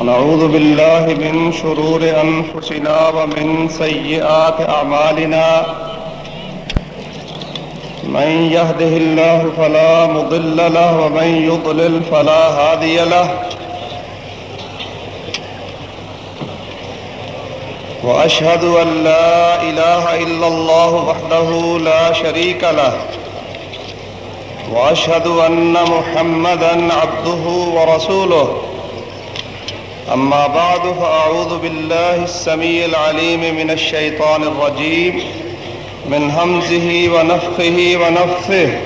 ونعوذ بالله من شرور أنفسنا ومن سيئات أعمالنا. من يهده الله فلا مضل له ومن يضلل فلا هادي له. وأشهد أن لا إله إلا الله وحده لا شريك له. وأشهد أن محمدا عبده ورسوله. أما بعد، فأعوذ بالله السميع العليم من الشيطان الرجيم، من همزه ونفخه ونفثه.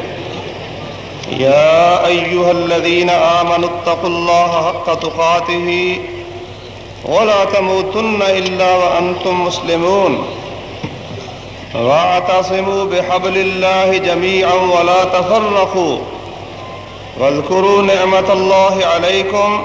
يا أيها الذين آمنوا اتقوا الله حق تقاته ولا تموتن إلا وأنتم مسلمون. واعتصموا بحبل الله جميعا ولا تفرقوا. واذكروا نعمة الله عليكم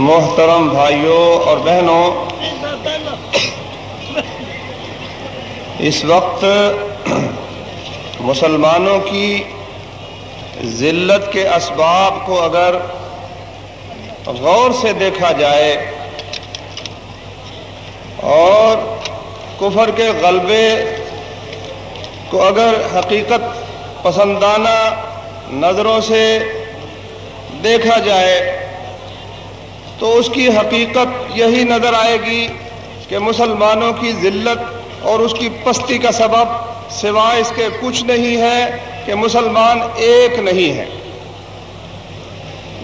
محترم بھائیوں اور بہنوں، اس وقت مسلمانوں کی ذلت کے اسباب کو اگر غور سے دیکھا جائے اور کفر کے غلبے کو اگر حقیقت پسندانہ نظروں سے دیکھا جائے تو اس کی حقیقت یہی نظر آئے گی کہ مسلمانوں کی ذلت اور اس کی پستی کا سبب سوائے اس کے کچھ نہیں ہے کہ مسلمان ایک نہیں ہے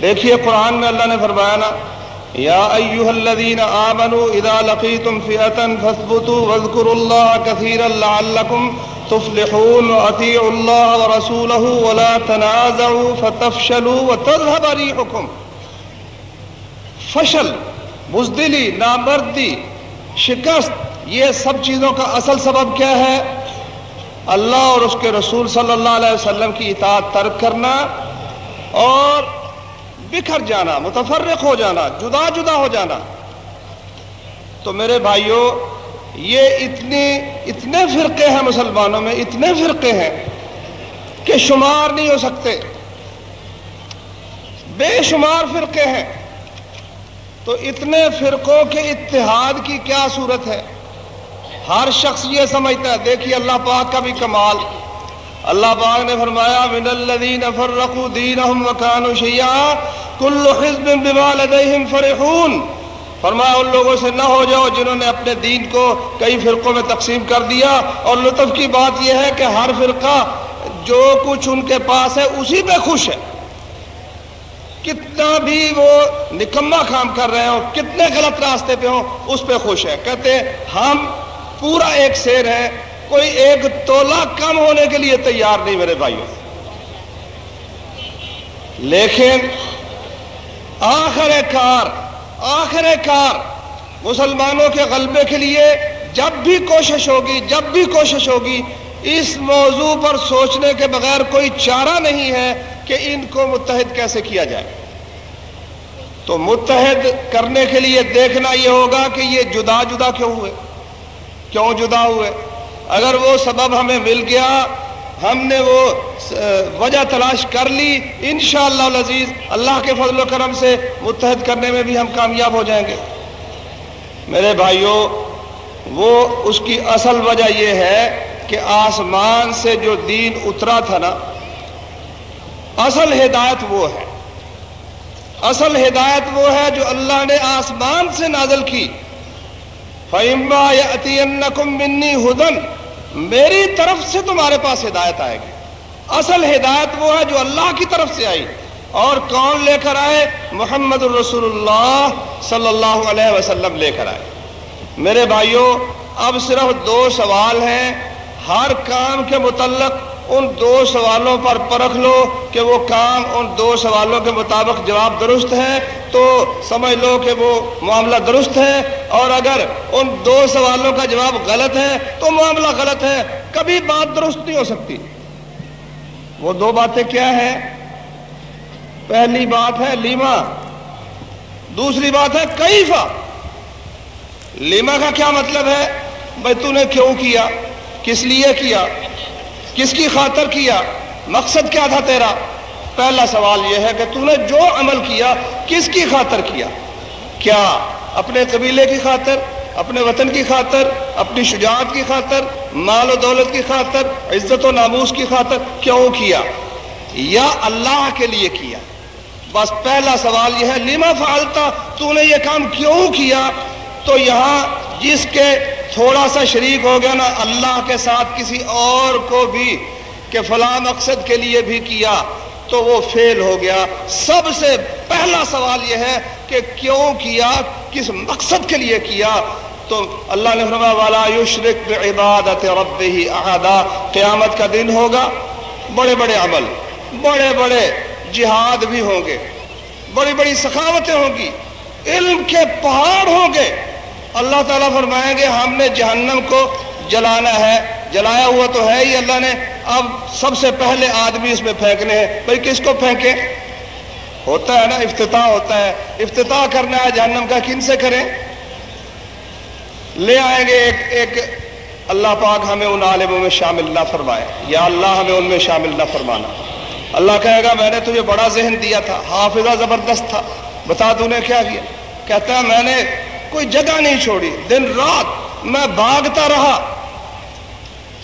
دیکھیے قرآن میں اللہ نے فرمایا نا، یا ایوہ الذین آمنوا اذا لقیتم فئتا فاثبتوا واذکروا اللہ کثیرا لعلکم تفلحون واطیعوا اللہ ورسولہ ولا تنازعوا فتفشلوا وتذهب ریحکم فشل بزدلی نامردی، شکست، یہ سب چیزوں کا اصل سبب کیا ہے؟ اللہ اور اس کے رسول صلی اللہ علیہ وسلم کی اطاعت ترک کرنا اور بکھر جانا، متفرق ہو جانا، جدا جدا ہو جانا۔ تو میرے بھائیوں یہ اتنی اتنے فرقے ہیں مسلمانوں میں، اتنے فرقے ہیں کہ شمار نہیں ہو سکتے۔ بے شمار فرقے ہیں۔ تو اتنے فرقوں کے اتحاد کی کیا صورت ہے؟ ہر شخص یہ سمجھتا ہے، دیکھیے اللہ پاک کا بھی کمال۔ اللہ پاک نے فرمایا، من الذین فرقوا دینہم وکانوا شیعا کل حزب بما لدیہم فرحون۔ فرمایا، ان لوگوں سے نہ ہو جاؤ جنہوں نے اپنے دین کو کئی فرقوں میں تقسیم کر دیا۔ اور لطف کی بات یہ ہے کہ ہر فرقہ جو کچھ ان کے پاس ہے، اسی پہ خوش ہے۔ کتنا بھی وہ نکما کام کر رہے ہوں، کتنے غلط راستے پہ ہوں، اس پہ خوش ہے کہتے ہیں، ہم پورا ایک شیر ہے کوئی ایک تولا کم ہونے کے لیے تیار نہیں میرے بھائیوں۔ لیکن آخر کار آخر کار مسلمانوں کے غلبے کے لیے جب بھی کوشش ہوگی، جب بھی کوشش ہوگی، اس موضوع پر سوچنے کے بغیر کوئی چارہ نہیں ہے۔ کہ ان کو متحد کیسے کیا جائے۔ تو متحد کرنے کے لیے دیکھنا یہ ہوگا کہ یہ جدا جدا کیوں ہوئے؟ کیوں جدا ہوئے؟ اگر وہ سبب ہمیں مل گیا، ہم نے وہ وجہ تلاش کر لی، انشاءاللہ العزیز، اللہ کے فضل و کرم سے متحد کرنے میں بھی ہم کامیاب ہو جائیں گے۔ میرے بھائیوں وہ اس کی اصل وجہ یہ ہے کہ آسمان سے جو دین اترا تھا نا اصل ہدایت وہ ہے۔ اصل ہدایت وہ ہے جو اللہ نے آسمان سے نازل کی۔ فَإِمَّا يَأْتِيَنَّكُم مِّنِّي هُدًى، میری طرف سے تمہارے پاس ہدایت آئے گی۔ اصل ہدایت وہ ہے جو اللہ کی طرف سے آئی۔ اور کون لے کر آئے؟ محمد الرسول اللہ صلی اللہ علیہ وسلم لے کر آئے۔ میرے بھائیوں اب صرف دو سوال ہیں۔ ہر کام کے متعلق ان دو سوالوں پر پرکھ لو کہ وہ کام ان دو سوالوں کے مطابق جواب درست ہے، تو سمجھ لو کہ وہ معاملہ درست ہے۔ اور اگر ان دو سوالوں کا جواب غلط ہے، تو معاملہ غلط ہے۔ کبھی بات درست نہیں ہو سکتی۔ وہ دو باتیں کیا ہیں؟ پہلی بات ہے لیما، دوسری بات ہے کیفا۔ لیما کا کیا مطلب ہے؟ بھائی تو نے کیوں کیا؟ کس لیے کیا؟ کس کی خاطر کیا؟ مقصد کیا تھا تیرا؟ پہلا سوال یہ ہے کہ تو نے جو عمل کیا، کس کی خاطر کیا؟ کیا اپنے قبیلے کی خاطر، اپنے وطن کی خاطر، اپنی شجاعت کی خاطر، مال و دولت کی خاطر، عزت و ناموس کی خاطر کیوں کیا؟ یا اللہ کے لیے کیا؟ بس پہلا سوال یہ ہے لیما فعلتا؟ تو نے یہ کام کیوں کیا؟ تو یہاں جس کے تھوڑا سا شریک ہو گیا نا، اللہ کے ساتھ کسی اور کو بھی کہ فلاں مقصد کے لیے بھی کیا، تو وہ فیل ہو گیا۔ سب سے پہلا سوال یہ ہے کہ کیوں کیا، کس مقصد کے لیے کیا؟ تو اللہ نے فرمایا والا یشرک عبادت رب ہی قیامت کا دن ہوگا، بڑے بڑے عمل، بڑے بڑے جہاد بھی ہوں گے، بڑی بڑی سخاوتیں ہوں گی، علم کے پہاڑ ہوں گے۔ اللہ تعالیٰ فرمائیں گے ہم نے جہنم کو جلانا ہے، جلایا ہوا تو ہے ہی اللہ نے۔ اب سب سے پہلے آدمی اس میں پھینکنے ہیں۔ بھائی کس کو پھینکے ہوتا ہے نا، افتتاح ہوتا ہے۔ افتتاح کرنا ہے جہنم کا، کن سے کریں؟ لے آئیں گے ایک ایک اللہ پاک ہمیں ان عالموں میں شامل نہ فرمائے۔ یا اللہ ہمیں ان میں شامل نہ فرمانا۔ اللہ کہے گا، میں نے تجھے بڑا ذہن دیا تھا، حافظہ زبردست تھا۔ بتا تو نے کیا کیا؟ کہتا ہے، میں نے کوئی جگہ نہیں چھوڑی۔ دن رات میں بھاگتا رہا۔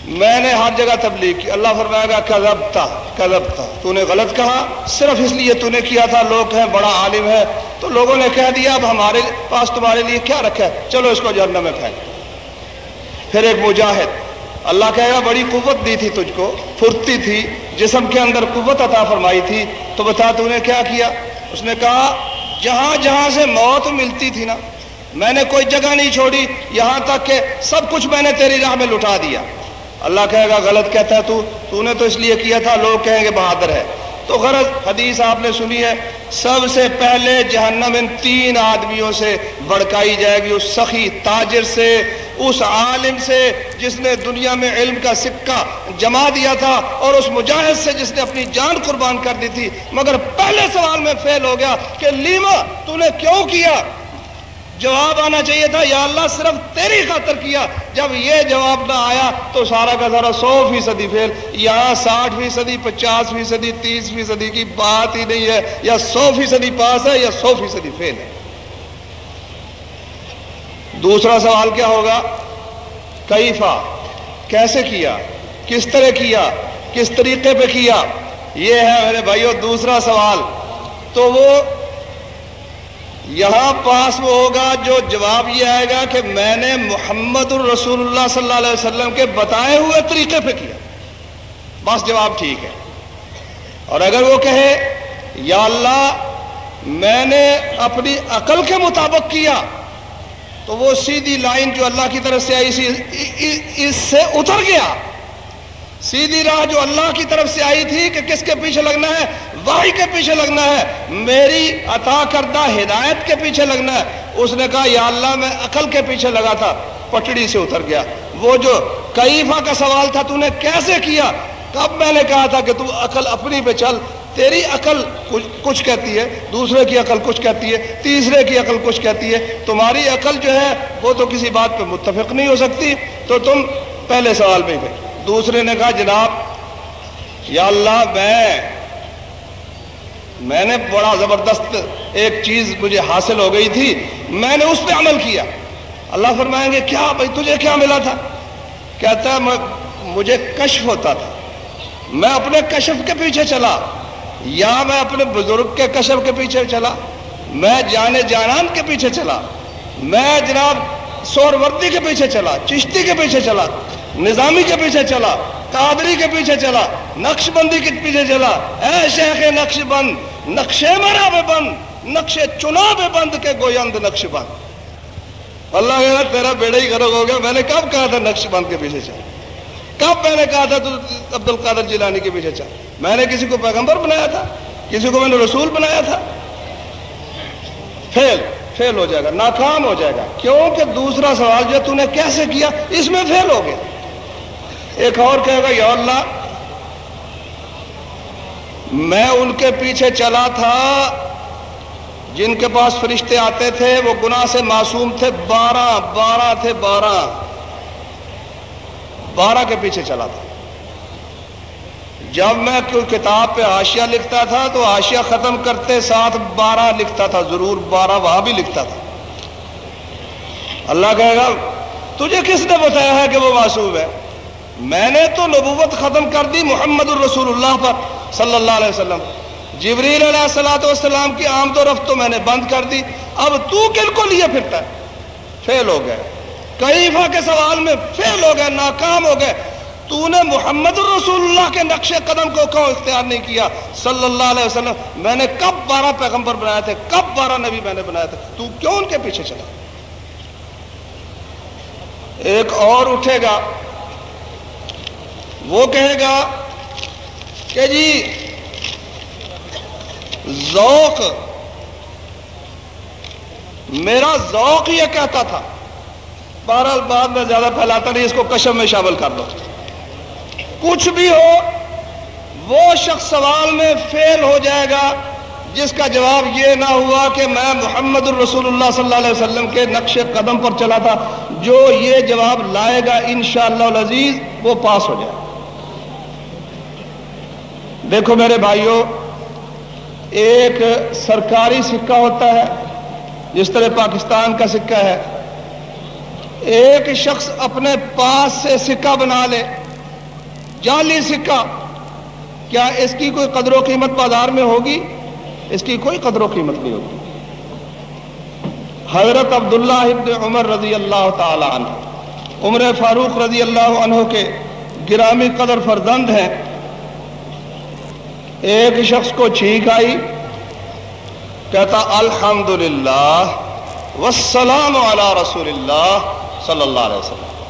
میں نے ہر جگہ تبلیغ کی۔ اللہ فرمائے گا کذب تھا کذب تھا تو نے غلط کہا، صرف اس لیے تو نے کیا تھا۔ لوگ ہیں، بڑا عالم ہے۔ تو لوگوں نے کہہ دیا، اب ہمارے پاس تمہارے لیے کیا رکھا ہے؟ چلو اس کو جہنم میں پھینک۔ پھر ایک مجاہد، اللہ کہے گا، بڑی قوت دی تھی تجھ کو۔ پھرتی تھی، جسم کے اندر قوت عطا فرمائی تھی۔ تو بتا تو نے کیا کیا؟ اس نے کہا، جہاں جہاں سے موت ملتی تھی نا میں نے کوئی جگہ نہیں چھوڑی، یہاں تک کہ سب کچھ میں نے تیری راہ میں لٹا دیا۔ اللہ کہے گا، غلط کہتا ہے تو تو نے تو اس لیے کیا تھا، لوگ کہیں گے بہادر ہے۔ تو غرض حدیث آپ نے سنی ہے، سب سے پہلے جہنم ان تین آدمیوں سے بڑکائی جائے گی، اس سخی تاجر سے، اس عالم سے جس نے دنیا میں علم کا سکہ جما دیا تھا اور اس مجاہد سے جس نے اپنی جان قربان کر دی تھی۔ مگر پہلے سوال میں فیل ہو گیا کہ لیما تو نے کیوں کیا؟ جواب آنا چاہیے تھا، یا اللہ صرف تیری خاطر کیا۔ جب یہ جواب نہ آیا تو سارا کا سارا سو فیصدی فیل یہاں ساٹھ فیصدی، پچاس فیصدی، تیس فیصدی کی بات ہی نہیں ہے۔ یا سو فیصدی پاس ہے یا سو فیصدی فیل ہے۔ دوسرا سوال کیا ہوگا؟ کیفا؟ کیسے کیا؟ کس طرح کیا؟ کس طریقے پہ کیا؟ یہ ہے میرے بھائیو، دوسرا سوال۔ تو وہ یہاں پاس وہ ہوگا جو جواب یہ آئے گا کہ میں نے محمد الرسول اللہ صلی اللہ علیہ وسلم کے بتائے ہوئے طریقے پہ کیا۔ بس جواب ٹھیک ہے۔ اور اگر وہ کہے، یا اللہ، میں نے اپنی عقل کے مطابق کیا، تو وہ سیدھی لائن جو اللہ کی طرف سے آئی اس سے اتر گیا۔ سیدھی راہ جو اللہ کی طرف سے آئی تھی کہ کس کے پیچھے لگنا ہے؟ واہی کے پیچھے لگنا ہے۔ میری عطا کردہ ہدایت کے پیچھے لگنا ہے۔ اس نے کہا، یا اللہ، میں عقل کے پیچھے لگا تھا، پٹڑی سے اتر گیا۔ وہ جو کئیفا کا سوال تھا، تو نے کیسے کیا؟ کب میں نے کہا تھا کہ تو عقل اپنی پہ چل۔ تیری عقل کچھ کہتی ہے، دوسرے کی عقل کچھ کہتی ہے، تیسرے کی عقل کچھ کہتی ہے۔ تمہاری عقل جو ہے، وہ تو کسی بات پہ متفق نہیں ہو سکتی۔ تو تم پہلے سوال میں گئے۔ دوسرے نے کہا، جناب، یا اللہ، میں میں نے بڑا زبردست ایک چیز مجھے حاصل ہو گئی تھی، میں نے اس پہ عمل کیا۔ اللہ فرمائیں گے، کیا بھائی، تجھے کیا ملا تھا؟ کہتا ہے مجھے کشف ہوتا تھا۔ میں اپنے کشف کے پیچھے چلا، یا میں اپنے بزرگ کے کشف کے پیچھے چلا، میں جانے جانان کے پیچھے چلا، میں جناب سور وردی کے پیچھے چلا، چشتی کے پیچھے چلا۔ نظامی کے پیچھے چلا، قادری کے پیچھے چلا، نقش بندی کے پیچھے چلا۔ اے شیخ نقش بند نقشے مرا بے بند نقشے چنا بے بند کے گویند نقش بند۔ اللہ کہا تیرا بیڑا ہی گرگ ہو گیا، میں نے کب کہا تھا نقش بند کے پیچھے چلا کب میں نے کہا تھا تو عبد القادر جیلانی کے پیچھے چل؟ میں نے کسی کو پیغمبر بنایا تھا؟ کسی کو میں نے رسول بنایا تھا؟ فیل فیل ہو جائے گا، ناکام ہو جائے گا۔ کیونکہ دوسرا سوال جو تو نے کیسے کیا؟ اس میں فیل ہو گیا۔ ایک اور کہے گا، یا اللہ، میں ان کے پیچھے چلا تھا جن کے پاس فرشتے آتے تھے، وہ گناہ سے معصوم تھے، بارہ بارہ تھے، بارہ بارہ کے پیچھے چلا تھا۔ جب میں کوئی کتاب پہ آشیا لکھتا تھا، تو آشیا ختم کرتے ساتھ بارہ لکھتا تھا، ضرور بارہ وہاں بھی لکھتا تھا۔ اللہ کہے گا، تجھے کس نے بتایا ہے کہ وہ معصوم ہے؟ میں نے تو نبوت ختم کر دی محمد الرسول اللہ پر صلی اللہ علیہ وسلم۔ جبریل علیہ السلاۃ والسلام کی آمد و رفت تو میں نے بند کر دی۔ اب تو کن کو لیے پھرتا ہے؟ فیل ہو گئے۔ کئیفا کے سوال میں فیل ہو گئے، ناکام ہو گئے۔ تو نے محمد الرسول اللہ کے نقش قدم کو کیوں اختیار نہیں کیا؟ صلی اللہ علیہ وسلم۔ میں نے کب بارہ پیغمبر بنائے تھے؟ کب بارہ نبی میں نے بنایا تھے؟ تو کیوں ان کے پیچھے چلا؟ ایک اور اٹھے گا۔ وہ کہے گا کہ جی ذوق، میرا ذوق یہ کہتا تھا۔ بہرحال بعد میں زیادہ پھیلاتا نہیں، اس کو کشم میں شامل کر لو۔ کچھ بھی ہو، وہ شخص سوال میں فیل ہو جائے گا، جس کا جواب یہ نہ ہوا کہ میں محمد الرسول اللہ صلی اللہ علیہ وسلم کے نقش قدم پر چلا تھا، جو یہ جواب لائے گا انشاءاللہ العزیز، وہ پاس ہو جائے۔ دیکھو میرے بھائیوں ایک سرکاری سکہ ہوتا ہے، جس طرح پاکستان کا سکہ ہے۔ ایک شخص اپنے پاس سے سکہ بنا لے، جعلی سکہ۔ کیا اس کی کوئی قدر و قیمت بازار میں ہوگی؟ اس کی کوئی قدر و قیمت نہیں ہوگی۔ حضرت عبداللہ ابن عمر رضی اللہ تعالی عنہ، عمر فاروق رضی اللہ عنہ کے گرامی قدر فرزند ہیں۔ ایک شخص کو چھینک آئی، کہتا الحمد للہ وسلام علی رسول اللہ صلی اللہ علیہ وسلم۔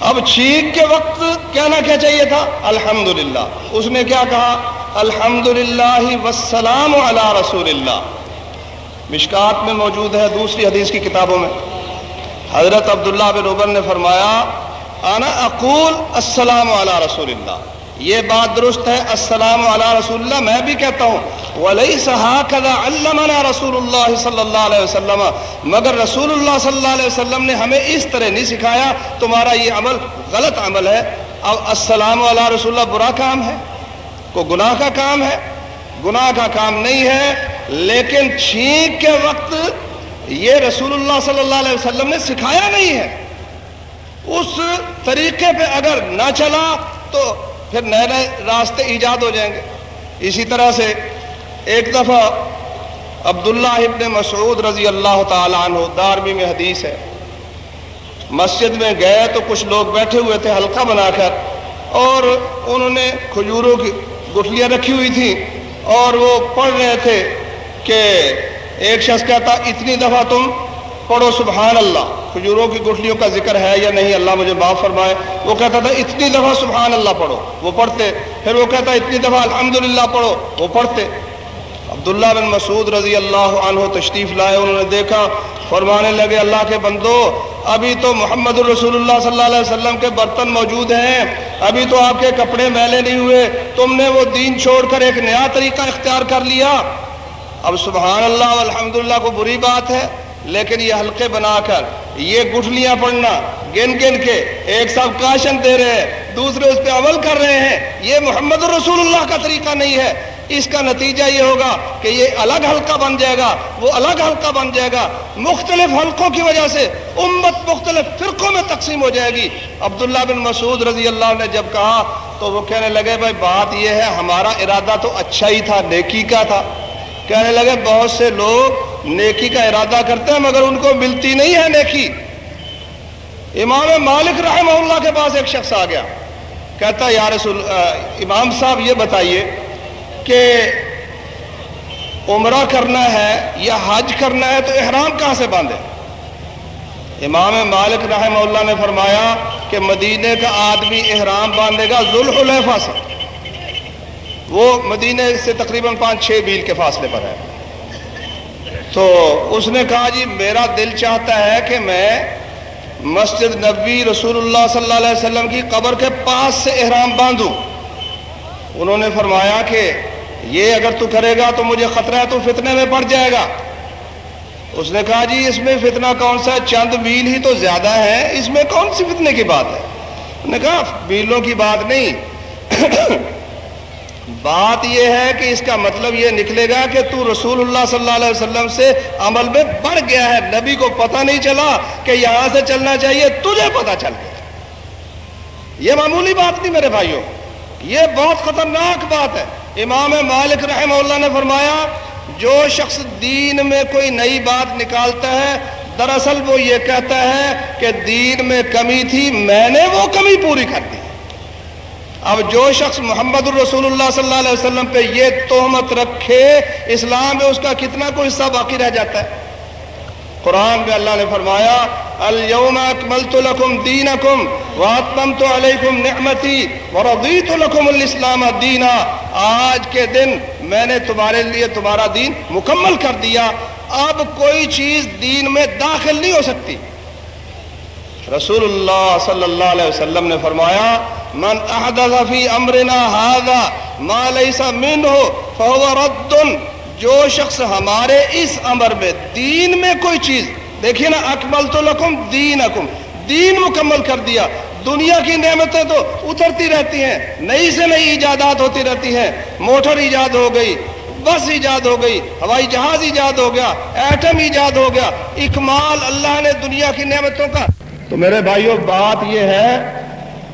اب چھینک کے وقت کہنا کیا چاہیے تھا؟ الحمد للہ اس نے کیا کہا؟ الحمد للہ وسلام علی رسول اللہ۔ مشکات میں موجود ہے دوسری حدیث کی کتابوں میں۔ حضرت عبداللہ بن عبر نے فرمایا، انا اقول السلام علی رسول اللہ۔ یہ بات درست ہے، السلام علی رسول اللہ، میں بھی کہتا ہوں، وَلَيْسَ هَاكَذَا عَلَّمَنَا رسول اللہ صلی اللہ علیہ وسلم۔ مگر رسول اللہ صلی اللہ علیہ وسلم نے ہمیں اس طرح نہیں سکھایا، تمہارا یہ عمل غلط عمل ہے۔ اب السلام علی رسول اللہ، برا کام ہے کو گناہ کا کام ہے؟ گناہ کا کام نہیں ہے، لیکن چھینک کے وقت یہ رسول اللہ صلی اللہ علیہ وسلم نے سکھایا نہیں ہے۔ اس طریقے پہ اگر نہ چلا تو پھر نئے نئے راستے ایجاد ہو جائیں گے۔ اسی طرح سے ایک دفعہ عبداللہ ابن مسعود رضی اللہ تعالیٰ عنہ دارمی میں حدیث ہے۔ مسجد میں گئے تو کچھ لوگ بیٹھے ہوئے تھے حلقہ بنا کر اور انہوں نے کھجوروں کی گٹھلیاں رکھی ہوئی تھیں اور وہ پڑھ رہے تھے کہ ایک شخص کہتا، اتنی دفعہ تم پڑھو سبحان اللہ کھجوروں کی گٹھلیوں کا ذکر ہے یا نہیں اللہ مجھے معاف فرمائے۔ وہ کہتا تھا، اتنی دفعہ سبحان اللہ پڑھو۔ وہ پڑھتے۔ پھر وہ کہتا، اتنی دفعہ الحمدللہ پڑھو۔ وہ پڑھتے۔ عبداللہ بن مسعود رضی اللہ عنہ تشریف لائے، انہوں نے دیکھا، فرمانے لگے، اللہ کے بندو، ابھی تو محمد الرسول اللہ صلی اللہ علیہ وسلم کے برتن موجود ہیں۔ ابھی تو آپ کے کپڑے میلے نہیں ہوئے۔ تم نے وہ دین چھوڑ کر ایک نیا طریقہ اختیار کر لیا۔ اب سبحان اللہ الحمدللہ کو بری بات ہے، لیکن یہ حلقے بنا کر یہ گٹھلیاں پڑھنا گن گن کے ایک سب کاشن دے رہے ہیں، دوسرے اس پہ عمل کر رہے ہیں۔ یہ محمد الرسول اللہ کا طریقہ نہیں ہے۔ اس کا نتیجہ یہ ہوگا کہ یہ الگ حلقہ بن جائے گا، وہ الگ حلقہ بن جائے گا۔ مختلف حلقوں کی وجہ سے امت مختلف فرقوں میں تقسیم ہو جائے گی۔ عبداللہ بن مسعود رضی اللہ نے جب کہا تو وہ کہنے لگے، بھائی، بات یہ ہے، ہمارا ارادہ تو اچھا ہی تھا، نیکی کا تھا۔ کہنے لگے، بہت سے لوگ نیکی کا ارادہ کرتے ہیں، مگر ان کو ملتی نہیں ہے نیکی۔ امام مالک رحمہ اللہ کے پاس ایک شخص آ گیا۔ کہتا یا رسول امام صاحب، یہ بتائیے کہ عمرہ کرنا ہے یا حج کرنا ہے تو احرام کہاں سے باندھے؟ امام مالک رحمہ اللہ نے فرمایا کہ مدینے کا آدمی احرام باندھے گا ذوالحلیفہ سے۔ وہ مدینے سے تقریباً پانچ چھ میل کے فاصلے پر ہے۔ تو اس نے کہا جی میرا دل چاہتا ہے کہ میں مسجد نبی رسول اللہ صلی اللہ علیہ وسلم کی قبر کے پاس سے احرام باندھوں۔ انہوں نے فرمایا کہ یہ اگر تو کرے گا تو مجھے خطرہ ہے، تو فتنے میں پڑ جائے گا۔ اس نے کہا جی اس میں فتنہ کون سا ہے؟ چند میل ہی تو زیادہ ہے، اس میں کون سی فتنے کی بات ہے؟ نے کہا، میلوں کی بات نہیں۔ بات یہ ہے کہ اس کا مطلب یہ نکلے گا کہ تو رسول اللہ صلی اللہ علیہ وسلم سے عمل میں بڑھ گیا ہے۔ نبی کو پتہ نہیں چلا کہ یہاں سے چلنا چاہیے، تجھے پتہ چل گیا۔ یہ معمولی بات نہیں میرے بھائیوں۔ یہ بہت خطرناک بات ہے۔ امام مالک رحمہ اللہ نے فرمایا، جو شخص دین میں کوئی نئی بات نکالتا ہے، دراصل وہ یہ کہتا ہے کہ دین میں کمی تھی، میں نے وہ کمی پوری کر دی۔ اب جو شخص محمد الرسول اللہ صلی اللہ علیہ وسلم پہ یہ تہمت رکھے، اسلام میں اس کا کتنا کوئی حصہ باقی رہ جاتا ہے؟ قرآن میں اللہ نے فرمایا، اليوم اکملت لکم دینکم واتممت علیکم نعمتی ورضیت لکم الاسلام دینا آج کے دن میں نے تمہارے لیے تمہارا دین مکمل کر دیا۔ اب کوئی چیز دین میں داخل نہیں ہو سکتی۔ رسول اللہ صلی اللہ علیہ وسلم نے فرمایا من احدث فی امرنا هذا ما ليس منه فهو رد. جو شخص ہمارے اس امر میں دین میں کوئی چیز، دیکھیے نا اکمل تو لکم دین اکم دین مکمل کر دیا۔ دنیا کی نعمتیں تو اترتی رہتی ہیں، نئی سے نئی ایجادات ہوتی رہتی ہیں۔ موٹر ایجاد ہو گئی، بس ایجاد ہو گئی، ہوائی جہاز ایجاد ہو گیا، ایٹم ایجاد ہو گیا۔ اکمال اللہ نے دنیا کی نعمتوں کا۔ تو میرے بھائیوں بات یہ ہے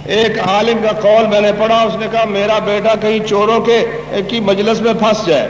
ایک عالم کا قول میں نے پڑھا، اس نے کہا، میرا بیٹا کہیں چوروں کے کی مجلس میں پھنس جائے،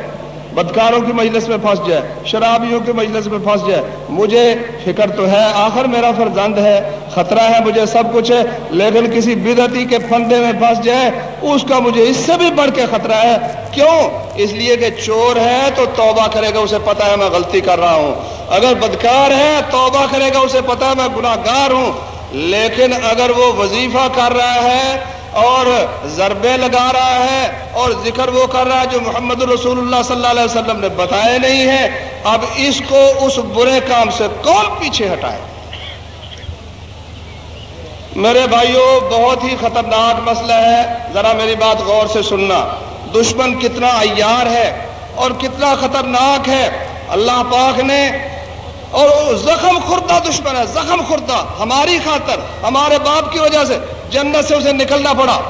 بدکاروں کی مجلس میں پھنس جائے، شرابیوں کی مجلس میں پھنس جائے، مجھے فکر تو ہے، آخر میرا فرزند ہے، خطرہ ہے، مجھے سب کچھ ہے، لیکن کسی بدعتی کے پھندے میں پھنس جائے، اس کا مجھے اس سے بھی بڑھ کے خطرہ ہے۔ کیوں؟ اس لیے کہ چور ہے تو توبہ کرے گا، اسے پتا ہے میں غلطی کر رہا ہوں۔ اگر بدکار ہے، توبہ کرے گا، اسے پتا ہے میں گناہ گار ہوں۔ لیکن اگر وہ وظیفہ کر رہا ہے اور ضربے لگا رہا ہے اور ذکر وہ کر رہا ہے جو محمد رسول اللہ صلی اللہ علیہ وسلم نے بتایا نہیں ہے، اب اس کو اس برے کام سے کون پیچھے ہٹائے؟ میرے بھائیوں بہت ہی خطرناک مسئلہ ہے۔ ذرا میری بات غور سے سننا۔ دشمن کتنا ایار ہے اور کتنا خطرناک ہے۔ اللہ پاک نے اور زخم خوردہ دشمن ہے، زخم خوردہ۔ ہماری خاطر، ہمارے باپ کی وجہ سے جنت سے اسے نکلنا پڑا۔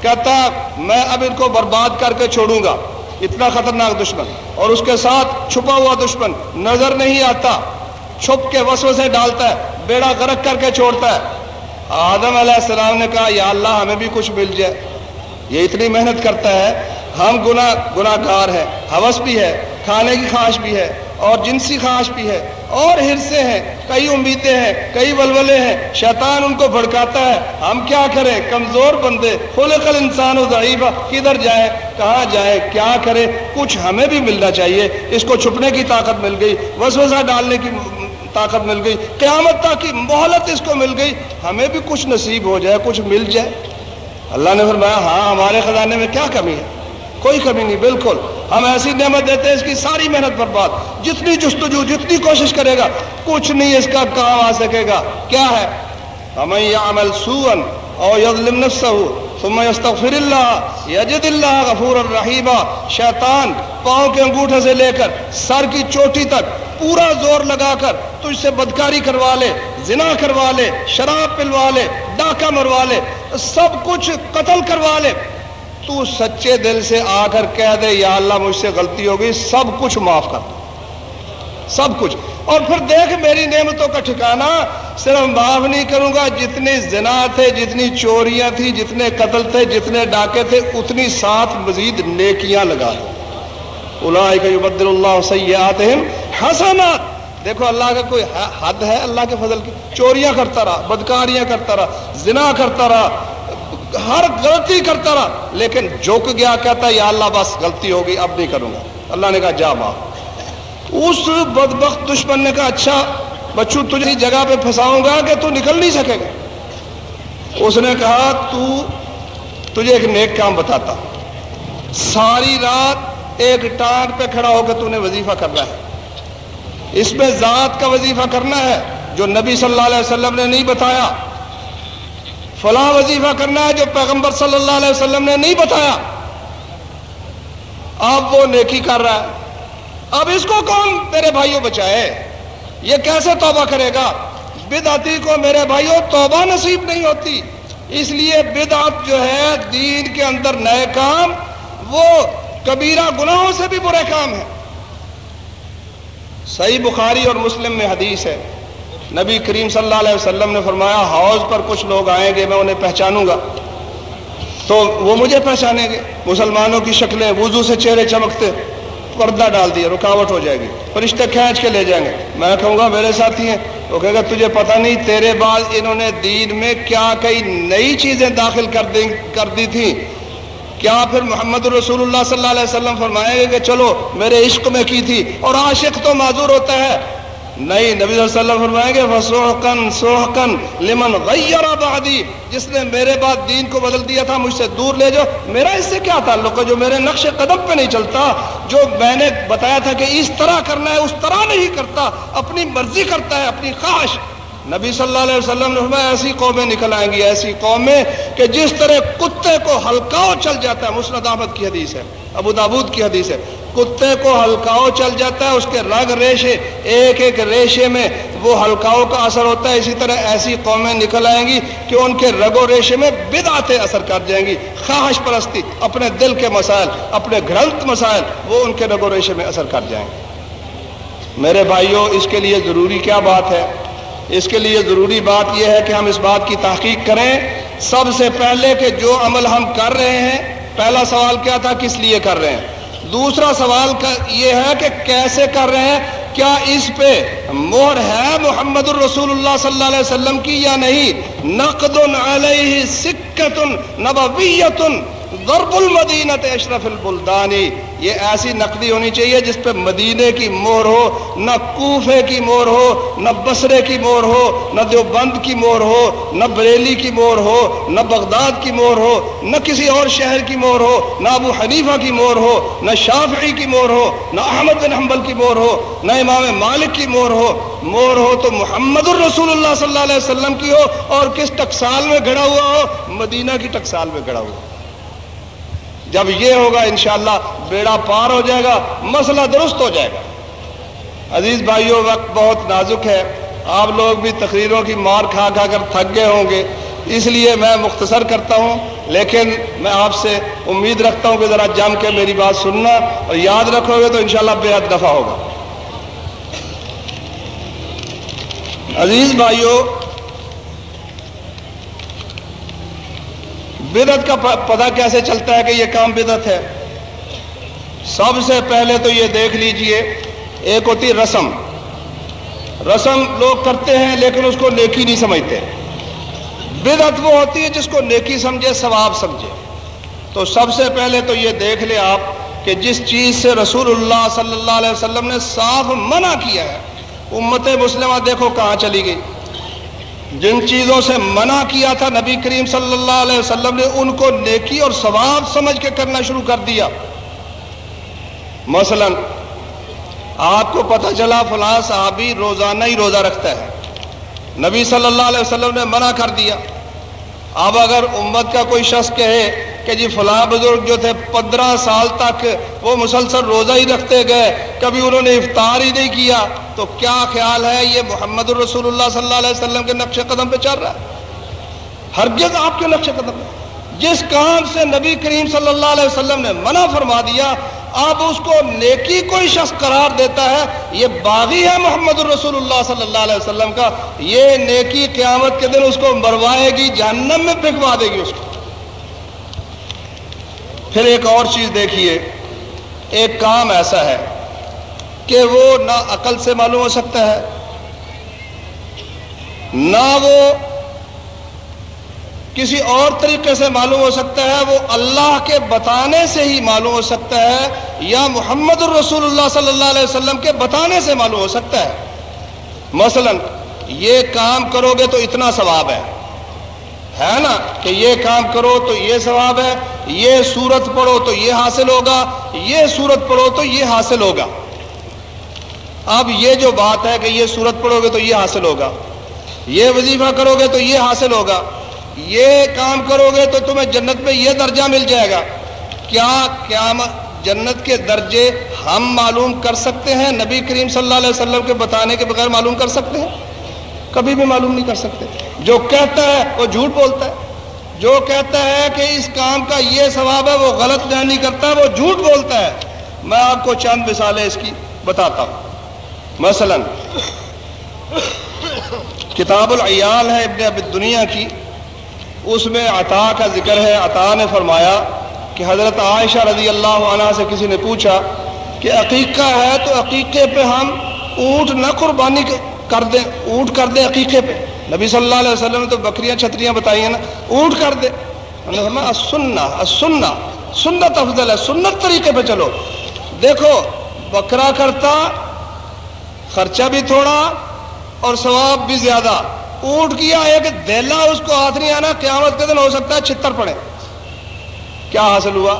کہتا میں اب ان کو برباد کر کے چھوڑوں گا۔ اتنا خطرناک دشمن۔ اور اس کے ساتھ چھپا ہوا دشمن نظر نہیں آتا۔ چھپ کے وسو سے ڈالتا ہے، بیڑا غرق کر کے چھوڑتا ہے۔ آدم علیہ السلام نے کہا، یا اللہ، ہمیں بھی کچھ مل جائے۔ یہ اتنی محنت کرتا ہے۔ ہم گناہ گناہ گار ہیں۔ حوث بھی ہے، کھانے کی خواہش بھی ہے اور جنسی خواہش بھی ہے۔ اور ہرسے ہیں، کئی امیدیں ہیں، کئی ولولے ہیں، شیطان ان کو بھڑکاتا ہے۔ ہم کیا کریں؟ کمزور بندے، خلق الانسان و ضعیفہ، کدھر جائے؟ کہاں جائے؟ کیا کرے؟ کچھ ہمیں بھی ملنا چاہیے۔ اس کو چھپنے کی طاقت مل گئی، وسوسہ ڈالنے کی طاقت مل گئی، قیامت تک کی مہلت اس کو مل گئی۔ ہمیں بھی کچھ نصیب ہو جائے، کچھ مل جائے۔ اللہ نے فرمایا ہاں ہمارے خزانے میں کیا کمی ہے؟ کوئی کمی نہیں، بالکل۔ ہم ایسی نعمت دیتے ہیں، اس کی ساری محنت برباد۔ جتنی جستجو، جتنی کوشش کرے گا، کچھ نہیں اس کا کام آ سکے گا۔ کیا ہے؟ ہمیں یعمل سوءا او یظلم نفسه ثم یستغفر اللہ یجد اللہ غفور الرحیم شیطان پاؤں کے انگوٹھے سے لے کر سر کی چوٹی تک پورا زور لگا کر تجھ سے بدکاری کروا لے، زنا کروا لے، شراب پلوا لے، ڈاکہ مروا لے، سب کچھ قتل کروا لے۔ تو سچے دل سے آ کر کہہ دے، یا اللہ مجھ سے غلطی ہو گئی سب کچھ معاف کر دو۔ سب کچھ۔ اور پھر دیکھ میری نعمتوں کا ٹھکانا صرف معاف نہیں کروں گا جتنے زنا تھے، جتنی چوریاں تھی جتنے قتل تھے، جتنے ڈاکے تھے، اتنی ساتھ مزید نیکیاں لگا دو۔ یبدل اللہ سیئاتہم حسنات دیکھو، اللہ کا کوئی حد ہے، اللہ کے فضل کی۔ چوریاں کرتا رہا، بدکاریاں کرتا رہا، زنا کرتا رہا۔ ہر غلطی کرتا رہا، لیکن جھک گیا، کہتا یا اللہ بس غلطی ہوگی، اب نہیں کروں گا۔ اللہ نے کہا، جا ماں اس بدبخت دشمن نے کہا اچھا بچو تجھے جگہ پہ پھنساؤں گا کہ تو نکل نہیں سکے گا۔ اس نے کہا، تو تجھے ایک نیک کام بتاتا۔ ساری رات ایک ٹانگ پہ کھڑا ہو کے تو نے وظیفہ کرنا ہے۔ اس میں ذات کا وظیفہ کرنا ہے، جو نبی صلی اللہ علیہ وسلم نے نہیں بتایا۔ فلاں وظیفہ کرنا ہے جو پیغمبر صلی اللہ علیہ وسلم نے نہیں بتایا۔ اب وہ نیکی کر رہا ہے۔ اب اس کو کون میرے بھائیوں بچائے؟ یہ کیسے توبہ کرے گا؟ بدعتی کو میرے بھائیوں توبہ نصیب نہیں ہوتی۔ اس لیے بدعت جو ہے دین کے اندر نئے کام، وہ کبیرہ گناہوں سے بھی برے کام ہے صحیح بخاری اور مسلم میں حدیث ہے۔ نبی کریم صلی اللہ علیہ وسلم نے فرمایا، حوض پر کچھ لوگ آئیں گے، میں انہیں پہچانوں گا۔ تو وہ مجھے پہچانیں گے۔ مسلمانوں کی شکلیں، وضو سے چہرے چمکتے، پردہ ڈال دیا، رکاوٹ ہو جائے گی۔ فرشتے کھینچ کے لے جائیں گے۔ میں کہوں گا، میرے ساتھی ہیں، وہ کہے گا، تجھے پتہ نہیں، تیرے بعد انہوں نے دین میں کیا کئی نئی چیزیں داخل کر دی کر دی تھیں۔ کیا پھر محمد رسول اللہ صلی اللہ علیہ وسلم فرمائیں گے کہ چلو، میرے عشق میں کی تھی، اور عاشق تو معذور ہوتا ہے۔ نہیں، نبی صلی اللہ علیہ وسلم فرمائیں گے فسوحکن سوحکن لمن غیر بعدی جس نے میرے بعد دین کو بدل دیا تھا، مجھ سے دور لے جاؤ۔ میرا اس سے کیا تعلق ہے؟ جو میرے نقش قدم پہ نہیں چلتا، جو میں نے بتایا تھا کہ اس طرح کرنا ہے، اس طرح نہیں کرتا، اپنی مرضی کرتا ہے، اپنی خواہش۔ نبی صلی اللہ علیہ وسلم نے فرمایا، ایسی قومیں نکل آئیں گی، ایسی قومیں کہ جس طرح کتے کو ہلکاؤ چل جاتا ہے۔ مسند احمد کی حدیث ہے، ابو دابود کی حدیث ہے۔ کتے کو ہلکاؤ چل جاتا ہے، اس کے رگ ریشے، ایک ایک ریشے میں وہ ہلکاؤ کا اثر ہوتا ہے۔ اسی طرح ایسی قومیں نکل آئیں گی کہ ان کے رگ و ریشے میں بدعتیں اثر کر جائیں گی۔ خواہش پرستی، اپنے دل کے مسائل، اپنے گھرنت مسائل، وہ ان کے رگ و ریشے میں اثر کر جائیں گے۔ میرے بھائیوں اس کے لیے ضروری کیا بات ہے؟ اس کے لیے ضروری بات یہ ہے کہ ہم اس بات کی تحقیق کریں۔ سب سے پہلے کہ جو عمل ہم کر رہے ہیں، پہلا سوال کیا تھا؟ کس لیے کر رہے ہیں؟ دوسرا سوال یہ ہے کہ کیسے کر رہے ہیں؟ کیا اس پہ مہر ہے محمد الرسول اللہ صلی اللہ علیہ وسلم کی یا نہیں؟ نقد علیہ سکت نبویت ضرب المدینت اشرف البلدانی یہ ایسی نقدی ہونی چاہیے جس پہ مدینے کی مور ہو نہ کوفے کی مور ہو نہ بسرے کی مور ہو نہ دیوبند کی مور ہو نہ بریلی کی مور ہو نہ بغداد کی مور ہو نہ کسی اور شہر کی مور ہو نہ ابو حنیفہ کی مور ہو نہ شافعی کی مور ہو نہ احمد بن حنبل کی مور ہو نہ امام مالک کی مور ہو مور ہو تو محمد الرسول اللہ صلی اللہ علیہ وسلم کی ہو اور کس ٹکسال میں گھڑا ہوا ہو مدینہ کی ٹکسال میں گھڑا ہوا جب یہ ہوگا انشاءاللہ بیڑا پار ہو جائے گا، مسئلہ درست ہو جائے گا۔ عزیز بھائیوں وقت بہت نازک ہے۔ آپ لوگ بھی تقریروں کی مار کھا کھا کر تھک گئے ہوں گے۔ اس لیے میں مختصر کرتا ہوں۔ لیکن میں آپ سے امید رکھتا ہوں کہ ذرا جم کے میری بات سننا اور یاد رکھو گے تو انشاءاللہ بے حد دفع ہوگا۔ عزیز بھائیوں بدت کا پتہ کیسے چلتا ہے کہ یہ کام بدت ہے؟ سب سے پہلے تو یہ دیکھ لیجیے، ایک ہوتی رسم۔ رسم لوگ کرتے ہیں لیکن اس کو نیکی نہیں سمجھتے۔ بدت وہ ہوتی ہے جس کو نیکی سمجھے، ثواب سمجھے۔ تو سب سے پہلے تو یہ دیکھ لے آپ کہ جس چیز سے رسول اللہ صلی اللہ علیہ وسلم نے صاف منع کیا ہے، امت مسلمہ دیکھو کہاں چلی گئی۔ جن چیزوں سے منع کیا تھا نبی کریم صلی اللہ علیہ وسلم نے، ان کو نیکی اور ثواب سمجھ کے کرنا شروع کر دیا۔ مثلا، آپ کو پتہ چلا فلاں صحابی روزانہ ہی روزہ رکھتا ہے۔ نبی صلی اللہ علیہ وسلم نے منع کر دیا۔ اب اگر امت کا کوئی شخص کہے کہ جی فلاں بزرگ جو تھے پندرہ سال تک وہ مسلسل روزہ ہی رکھتے گئے، کبھی انہوں نے افطار ہی نہیں کیا۔ تو کیا خیال ہے یہ محمد الرسول اللہ صلی اللہ علیہ وسلم کے نقش قدم پہ چل رہا ہے؟ ہرگز آپ کے نقش قدم پہ۔ جس کام سے نبی کریم صلی اللہ علیہ وسلم نے منع فرما دیا اب اس کو نیکی کوئی شخص قرار دیتا ہے، یہ باغی ہے محمد الرسول اللہ صلی اللہ علیہ وسلم کا۔ یہ نیکی قیامت کے دن اس کو مروائے گی، جہنم میں پھینکوا دے گی اس کو۔ پھر ایک اور چیز دیکھیے، ایک کام ایسا ہے کہ وہ نہ عقل سے معلوم ہو سکتا ہے، نہ وہ کسی اور طریقے سے معلوم ہو سکتا ہے، وہ اللہ کے بتانے سے ہی معلوم ہو سکتا ہے، یا محمد الرسول اللہ صلی اللہ علیہ وسلم کے بتانے سے معلوم ہو سکتا ہے۔ مثلا، یہ کام کرو گے تو اتنا ثواب ہے۔ ہے نا؟ کہ یہ کام کرو تو یہ ثواب ہے یہ سورت پڑھو تو یہ حاصل ہوگا، یہ سورت پڑھو تو یہ حاصل ہوگا۔ اب یہ جو بات ہے کہ یہ سورت پڑھو گے تو یہ حاصل ہوگا۔ یہ وظیفہ کرو گے تو یہ حاصل ہوگا۔ یہ کام کرو گے تو تمہیں جنت میں یہ درجہ مل جائے گا۔ کیا قیامت جنت کے درجے ہم معلوم کر سکتے ہیں؟ نبی کریم صلی اللہ علیہ وسلم کے بتانے کے بغیر معلوم کر سکتے ہیں؟ کبھی بھی معلوم نہیں کر سکتے۔ جو کہتا ہے وہ جھوٹ بولتا ہے۔ جو کہتا ہے کہ اس کام کا یہ ثواب ہے، وہ غلط بیان نہیں کرتا، وہ جھوٹ بولتا ہے۔ میں آپ کو چند مثالیں اس کی بتاتا ہوں۔ مثلا، کتاب العیال ہے ابن اب دنیا کی۔ اس میں عطا کا ذکر ہے۔ عطا نے فرمایا کہ حضرت عائشہ رضی اللہ عنہ سے کسی نے پوچھا کہ عقیقہ ہے تو عقیقے پہ ہم اونٹ نہ قربانی کر دیں، اونٹ کر دیں عقیقے پہ۔ نبی صلی اللہ علیہ وسلم نے تو بکریاں چھتریاں بتائی ہیں نا، اونٹ کر دے۔ سننا سننا سنت افضل ہے، سنت طریقے پہ چلو۔ دیکھو، بکرا کرتا، خرچہ بھی تھوڑا اور ثواب بھی زیادہ۔ اونٹ کیا ایک دیلا اس کو ہاتھ نہیں آنا، قیامت کے دن ہو سکتا ہے چھتر پڑے۔ کیا حاصل ہوا؟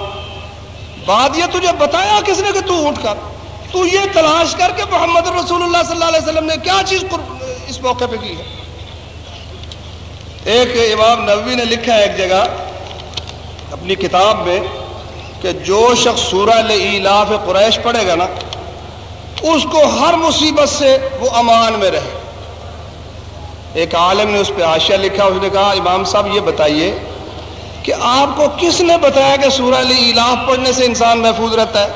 بات یہ تجھے بتایا کس نے کہ تو اونٹ کر۔ تو یہ تلاش کر کے محمد رسول اللہ صلی اللہ علیہ وسلم نے کیا چیز اس موقع پہ کی ہے؟ ایک امام نبوی نے لکھا ہے ایک جگہ، اپنی کتاب میں، کہ جو شخص سورہ الاف قریش پڑھے گا نا، اس کو ہر مصیبت سے وہ امان میں رہے۔ ایک عالم نے اس پہ آشیا لکھا، اس نے کہا، امام صاحب یہ بتائیے کہ آپ کو کس نے بتایا کہ سورہ علی الاف پڑھنے سے انسان محفوظ رہتا ہے؟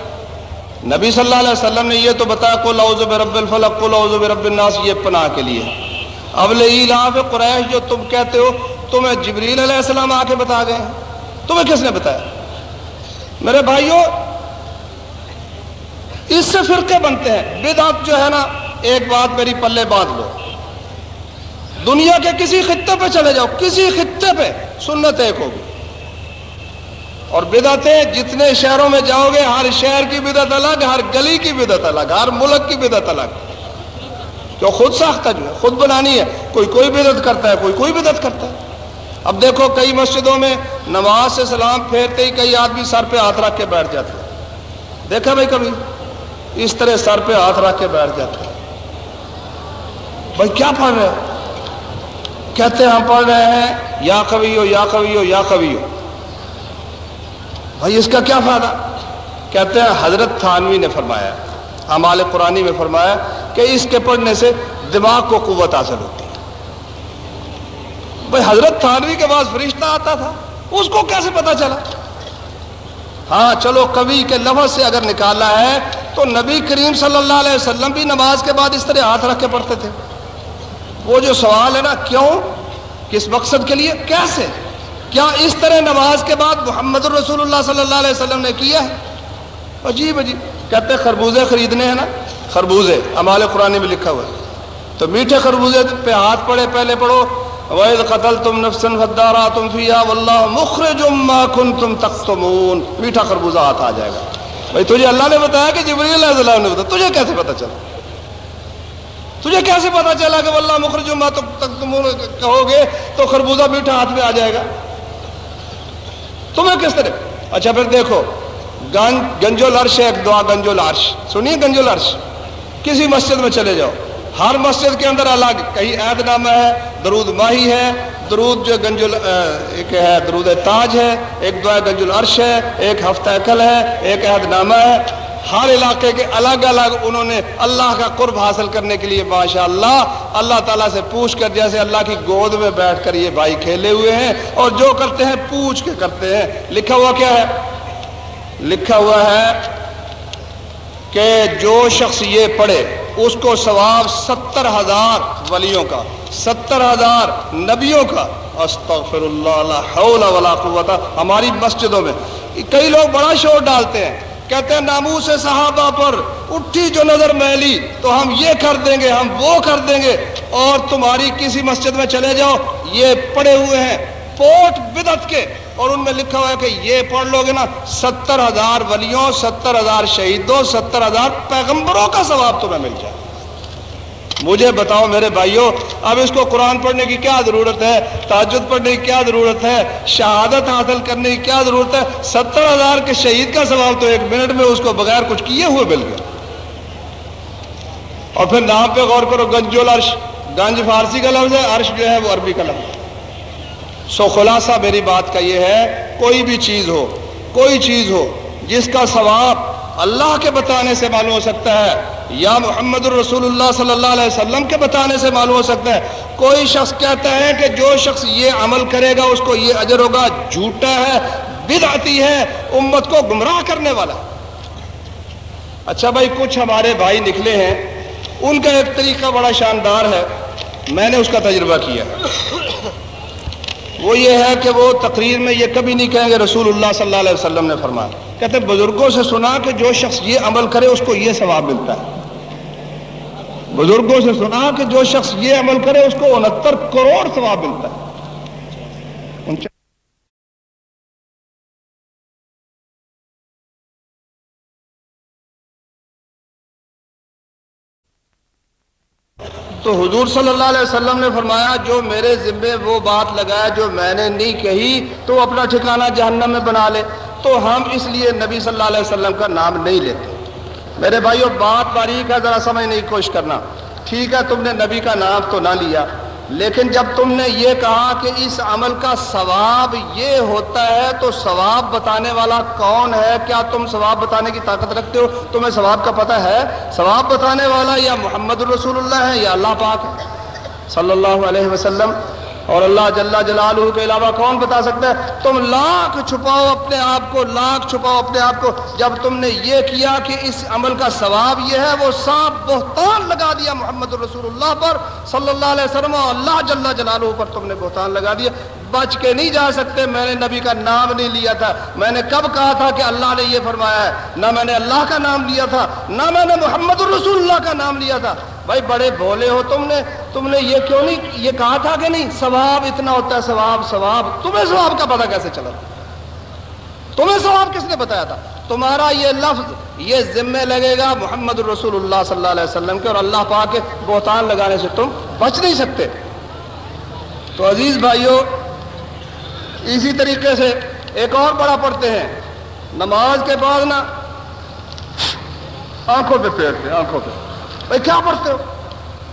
نبی صلی اللہ علیہ وسلم نے یہ تو بتایا کو لوز رب الفلق کو لوز رب الناس، یہ پناہ کے لیے۔ اب الاف قریش جو تم کہتے ہو، تمہیں جبریل علیہ السلام آ کے بتا گئے تمہیں کس نے بتایا؟ میرے بھائیوں اس سے فرقے بنتے ہیں۔ بدعت جو ہے نا، ایک بات میری پلے باندھ لو۔ دنیا کے کسی خطے پہ چلے جاؤ، کسی خطے پہ سنت ایک ہوگی۔ اور بدعتیں جتنے شہروں میں جاؤ گے، ہر شہر کی بدعت الگ، ہر گلی کی بدعت الگ، ہر ملک کی بدعت الگ۔ جو خود ساختہ جو ہے، خود بنانی ہے۔ کوئی کوئی بدعت کرتا ہے، کوئی کوئی بدعت کرتا ہے۔ اب دیکھو، کئی مسجدوں میں نماز سے سلام پھیرتے ہی کئی آدمی سر پہ ہاتھ رکھ کے بیٹھ جاتے ہیں۔ دیکھا بھائی کبھی؟ اس طرح سر پہ ہاتھ رکھ کے بیٹھ جاتے ہیں۔ بھائی کیا پڑھ رہے کہتے ہیں، ہم پڑھ رہے ہیں، یا کبھی ہو، یا کبھی ہو، یا کبھی ہو۔ بھائی اس کا کیا فائدہ؟ کہتے ہیں، حضرت تھانوی نے فرمایا ہمال قرآن میں فرمایا کہ اس کے پڑھنے سے دماغ کو قوت حاصل ہوتی ہے۔ بھائی حضرت تھانوی کے پاس فرشتہ آتا تھا، اس کو کیسے پتا چلا؟ ہاں چلو کبھی کے لفظ سے اگر نکالا ہے تو نبی کریم صلی اللہ علیہ وسلم بھی نماز کے بعد اس طرح ہاتھ رکھ کے پڑھتے تھے۔ وہ جو سوال ہے نا، کیوں؟ کس مقصد کے لیے؟ کیسے؟ کیا اس طرح نماز کے بعد محمد الرسول اللہ صلی اللہ علیہ وسلم نے کیا ہے؟ عجیب عجیب۔ کہتے ہیں خربوزے خریدنے ہیں نا؟ خربوزے ہمارے قرآن میں لکھا ہوا ہے۔ تو میٹھے خربوزے پہ ہاتھ پڑے، پہلے پڑھو۔ وید قتل تم نفسن فدارا تم فیا واللہ مخرج ما کنتم تختمون۔ میٹھا خربوزہ ہاتھ آ جائے گا۔ بھائی تجھے اللہ نے بتایا کہ جبریل علیہ السلام نے بتایا، تجھے کیسے پتا چلا؟ تجھے کیسے پتا چلا کہ واللہ مخرج ما تختمون؟ کہو گے تو خربوزہ میٹھا ہاتھ میں آ جائے گا۔ تمہیں کس طرح؟ اچھا پھر دیکھو گنجو لرش ہے، ایک دعا گنجو لارش سنیے گنجو لرش۔ کسی مسجد میں چلے جاؤ۔ ہر مسجد کے اندر الگ۔ کہیں عہد نامہ ہے، درود ماہی ہے۔ درود جو گنجل ایک ہے، درود تاج ہے۔ ایک دعا گنجل عرش ہے۔ ایک ہفتہ کل ہے۔ ایک عہد نامہ ہے۔ ہر علاقے کے الگ الگ انہوں نے اللہ کا قرب حاصل کرنے کے لیے ماشاء اللہ اللہ تعالیٰ سے پوچھ کر، جیسے اللہ کی گود میں بیٹھ کر یہ بھائی کھیلے ہوئے ہیں اور جو کرتے ہیں پوچھ کے کرتے ہیں۔ لکھا ہوا کیا ہے؟ لکھا ہوا ہے کہ جو شخص یہ پڑھے، اس کو ثواب ستر ہزار ولیوں کا، ستر ہزار نبیوں کا۔ استغفر اللہ حول ولا قوت۔ ہماری مسجدوں میں۔ کئی لوگ بڑا شور ڈالتے ہیں۔ کہتے ہیں نامو سے صحابہ پر اٹھی جو نظر میلی، تو ہم یہ کر دیں گے، ہم وہ کر دیں گے۔ اور تمہاری کسی مسجد میں چلے جاؤ، یہ پڑے ہوئے ہیں۔ پوٹ بدت کے۔ اور ان میں لکھا ہوا ہے کہ یہ پڑھ لو گے نا، ستر ہزار ولیوں، ستر ہزار شہیدوں، ستر ہزار پیغمبروں کا ثواب تمہیں مل جائے۔ مجھے بتاؤ میرے بھائیوں، اب اس کو قرآن پڑھنے کی کیا ضرورت ہے؟ تاجد پڑھنے کی کیا ضرورت ہے؟ شہادت حاصل کرنے کی کیا ضرورت ہے؟ ستر ہزار کے شہید کا سوال تو ایک منٹ میں اس کو بغیر کچھ کیے ہوئے مل گیا۔ اور پھر نام پہ غور کرو، گنج العرش گنج فارسی کا لفظ ہے، عرش جو ہے وہ عربی کا لفظ ہے۔ سو خلاصہ میری بات کا یہ ہے، کوئی بھی چیز ہو، کوئی چیز ہو، جس کا ثواب اللہ کے بتانے سے معلوم ہو سکتا ہے، یا محمد الرسول اللہ صلی اللہ علیہ وسلم کے بتانے سے معلوم ہو سکتا ہے۔ کوئی شخص کہتا ہے کہ جو شخص یہ عمل کرے گا، اس کو یہ اجر ہوگا، جھوٹا ہے، بدعتی ہے، امت کو گمراہ کرنے والا۔ اچھا بھائی، کچھ ہمارے بھائی نکلے ہیں۔ ان کا ایک طریقہ بڑا شاندار ہے۔ میں نے اس کا تجربہ کیا۔ وہ یہ ہے کہ وہ تقریر میں یہ کبھی نہیں کہیں گے رسول اللہ صلی اللہ علیہ وسلم نے فرمایا۔ کہتے بزرگوں سے سنا کہ جو شخص یہ عمل کرے اس کو یہ ثواب ملتا ہے۔ بزرگوں سے سنا کہ جو شخص یہ عمل کرے اس کو انہتر کروڑ ثواب ملتا ہے۔ تو حضور صلی اللہ علیہ وسلم نے فرمایا، جو میرے ذمے وہ بات لگایا جو میں نے نہیں کہی، تو اپنا ٹھکانہ جہنم میں بنا لے۔ تو ہم اس لیے نبی صلی اللہ علیہ وسلم کا نام نہیں لیتے۔ میرے بھائیو، بات باریک ہے، ذرا سمجھنے کی کوشش کرنا۔ ٹھیک ہے، تم نے نبی کا نام تو نہ لیا۔ لیکن جب تم نے یہ کہا کہ اس عمل کا ثواب یہ ہوتا ہے تو ثواب بتانے والا کون ہے؟ کیا تم ثواب بتانے کی طاقت رکھتے ہو؟ تمہیں ثواب کا پتہ ہے؟ ثواب بتانے والا یا محمد الرسول اللہ ہے یا اللہ پاک ہے؟ صلی اللہ علیہ وسلم اور اللہ جل جلالہ کے علاوہ کون بتا سکتا ہے؟ تم لاکھ چھپاؤ اپنے آپ کو، لاکھ چھپاؤ اپنے آپ کو۔ جب تم نے یہ کیا کہ اس عمل کا ثواب یہ ہے، وہ سانپ بہتان لگا دیا محمد الرسول اللہ پر، صلی اللہ علیہ وسلم اللہ جل جلالہ پر تم نے بہتان لگا دیا۔ بچ کے نہیں جا سکتے۔ میں نے نبی کا نام نہیں لیا تھا۔ میں نے کب کہا تھا کہ اللہ نے یہ فرمایا ہے؟ نہ میں نے اللہ کا نام لیا تھا، نہ میں نے محمد الرسول اللہ کا نام لیا تھا۔ بھائی بڑے بولے ہو تم نے۔ تم نے یہ کیوں نہیں، یہ کہا تھا کہ نہیں؟ ثواب اتنا ہوتا ہے، ثواب ثواب۔ تمہیں ثواب کا پتہ کیسے چلا؟ تمہیں ثواب کس نے بتایا تھا؟ تمہارا یہ لفظ یہ ذمے لگے گا محمد الرسول اللہ صلی اللہ علیہ وسلم کے اور اللہ پاک کے بہتان لگانے سے تم بچ نہیں سکتے۔ تو عزیز بھائیوں اسی طریقے سے ایک اور بڑا پڑھتے ہیں۔ نماز کے بعد نا آنکھوں پہ پھیرتے آنکھوں پہ۔ بھائی کیا پڑھتے ہو؟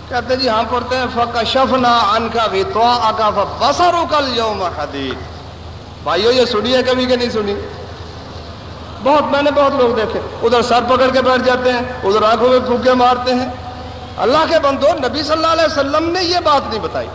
کہتے جی ہاں پڑھتے ہیں فق شفنا ان کا بھی تو بسر کل یوم حدید۔ بھائیو، یہ سنی کبھی کہ نہیں سنی؟ بہت، میں نے بہت لوگ دیکھے۔ ادھر سر پکڑ کے بیٹھ جاتے ہیں، ادھر آنکھوں میں پھوکے مارتے ہیں۔ اللہ کے بندو، نبی صلی اللہ علیہ وسلم نے یہ بات نہیں بتائی۔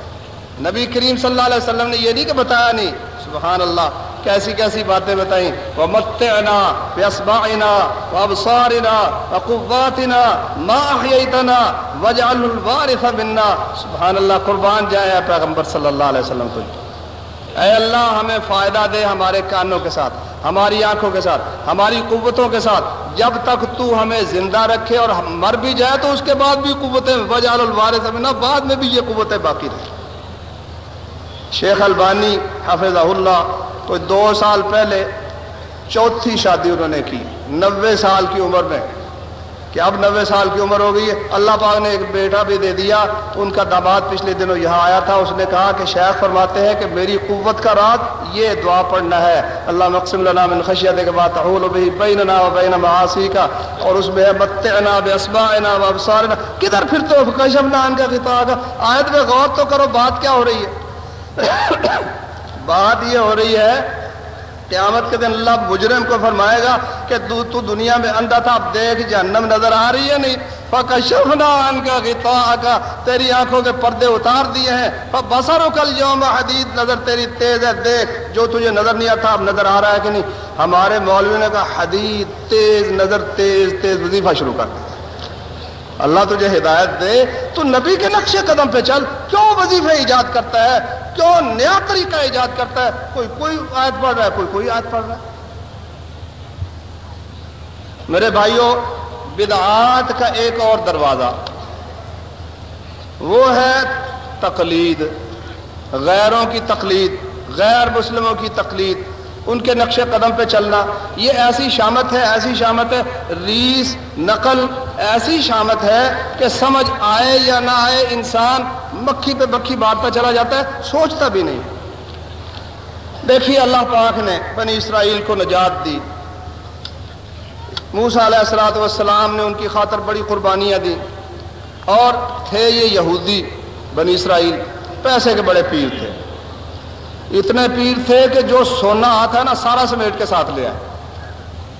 نبی کریم صلی اللہ علیہ وسلم نے یہ نہیں کہ بتایا نہیں۔ سبحان اللہ، کیسی کیسی باتیں بتائیں۔ وہ متنا وسبائنا وابصارنا وقواتنا ما احییتنا وجعل الوارث منا۔ سبحان اللہ، قربان جائے پیغمبر صلی اللہ علیہ وسلم تجھ اے اللہ، ہمیں فائدہ دے ہمارے کانوں کے ساتھ، ہماری آنکھوں کے ساتھ، ہماری قوتوں کے ساتھ۔ جب تک تو ہمیں زندہ رکھے اور مر بھی جائے، تو اس کے بعد بھی قوتیں۔ وجال الوارث منا، بعد میں بھی یہ قوتیں باقی رہیں۔ شیخ البانی حفظ اللہ تو دو سال پہلے چوتھی شادی انہوں نے کی، نوے سال کی عمر میں۔ کہ اب نوے سال کی عمر ہو گئی ہے اللہ پاک نے ایک بیٹا بھی دے دیا، ان کا داماد پچھلے دنوں یہاں آیا تھا، اس نے کہا کہ شیخ فرماتے ہیں کہ میری قوت کا رات یہ دعا پڑھنا ہے۔ اللہ مقسم لنا من خشیت کے بعد تحول بھی بیننا و بین معاصی کا اور اس میں ہے متعنا بے و ابصارنا۔ کدھر پھر تو کشفنا ان کا خطاب آیت میں غور تو کرو، بات کیا ہو رہی ہے؟ بات یہ ہو رہی ہے قیامت کے دن اللہ مجرم کو فرمائے گا کہ تو, تو دنیا میں اندھا تھا اب دیکھ جہنم نظر آ رہی ہے نہیں۔ فکشفنا ان کا غطاء کا تیری آنکھوں کے پردے اتار دیے ہیں۔ بسر کل یوم حدید نظر تیری تیز ہے دیکھ جو تجھے نظر نہیں آتا اب نظر آ رہا ہے کہ نہیں۔ ہمارے مولوی نے کہا حدید تیز نظر تیز تیز وظیفہ شروع کر دیا۔ اللہ تجھے ہدایت دے، تو نبی کے نقش قدم پہ چل۔ کیوں وظیفے ایجاد کرتا ہے؟ کیوں نیا طریقہ ایجاد کرتا ہے؟ کوئی کوئی آیت پڑھ رہا ہے، کوئی کوئی آیت پڑھ رہا ہے۔ میرے بھائیوں، بدعات کا ایک اور دروازہ۔ وہ ہے تقلید۔ غیروں کی تقلید، غیر مسلموں کی تقلید۔ ان کے نقش قدم پہ چلنا، یہ ایسی شامت ہے، ایسی شامت ہے، ریس، نقل، ایسی شامت ہے کہ سمجھ آئے یا نہ آئے انسان مکھی پہ بکھی بارتا چلا جاتا ہے، سوچتا بھی نہیں۔ دیکھیے اللہ پاک نے بنی اسرائیل کو نجات دی۔ موسا علیہ السلاۃ والسلام نے ان کی خاطر بڑی قربانیاں دی اور تھے یہ یہودی بنی اسرائیل، پیسے کے بڑے پیر تھے۔ اتنے پیر تھے کہ جو سونا آتا ہے نا، سارا سمیٹ کے ساتھ لے آئے۔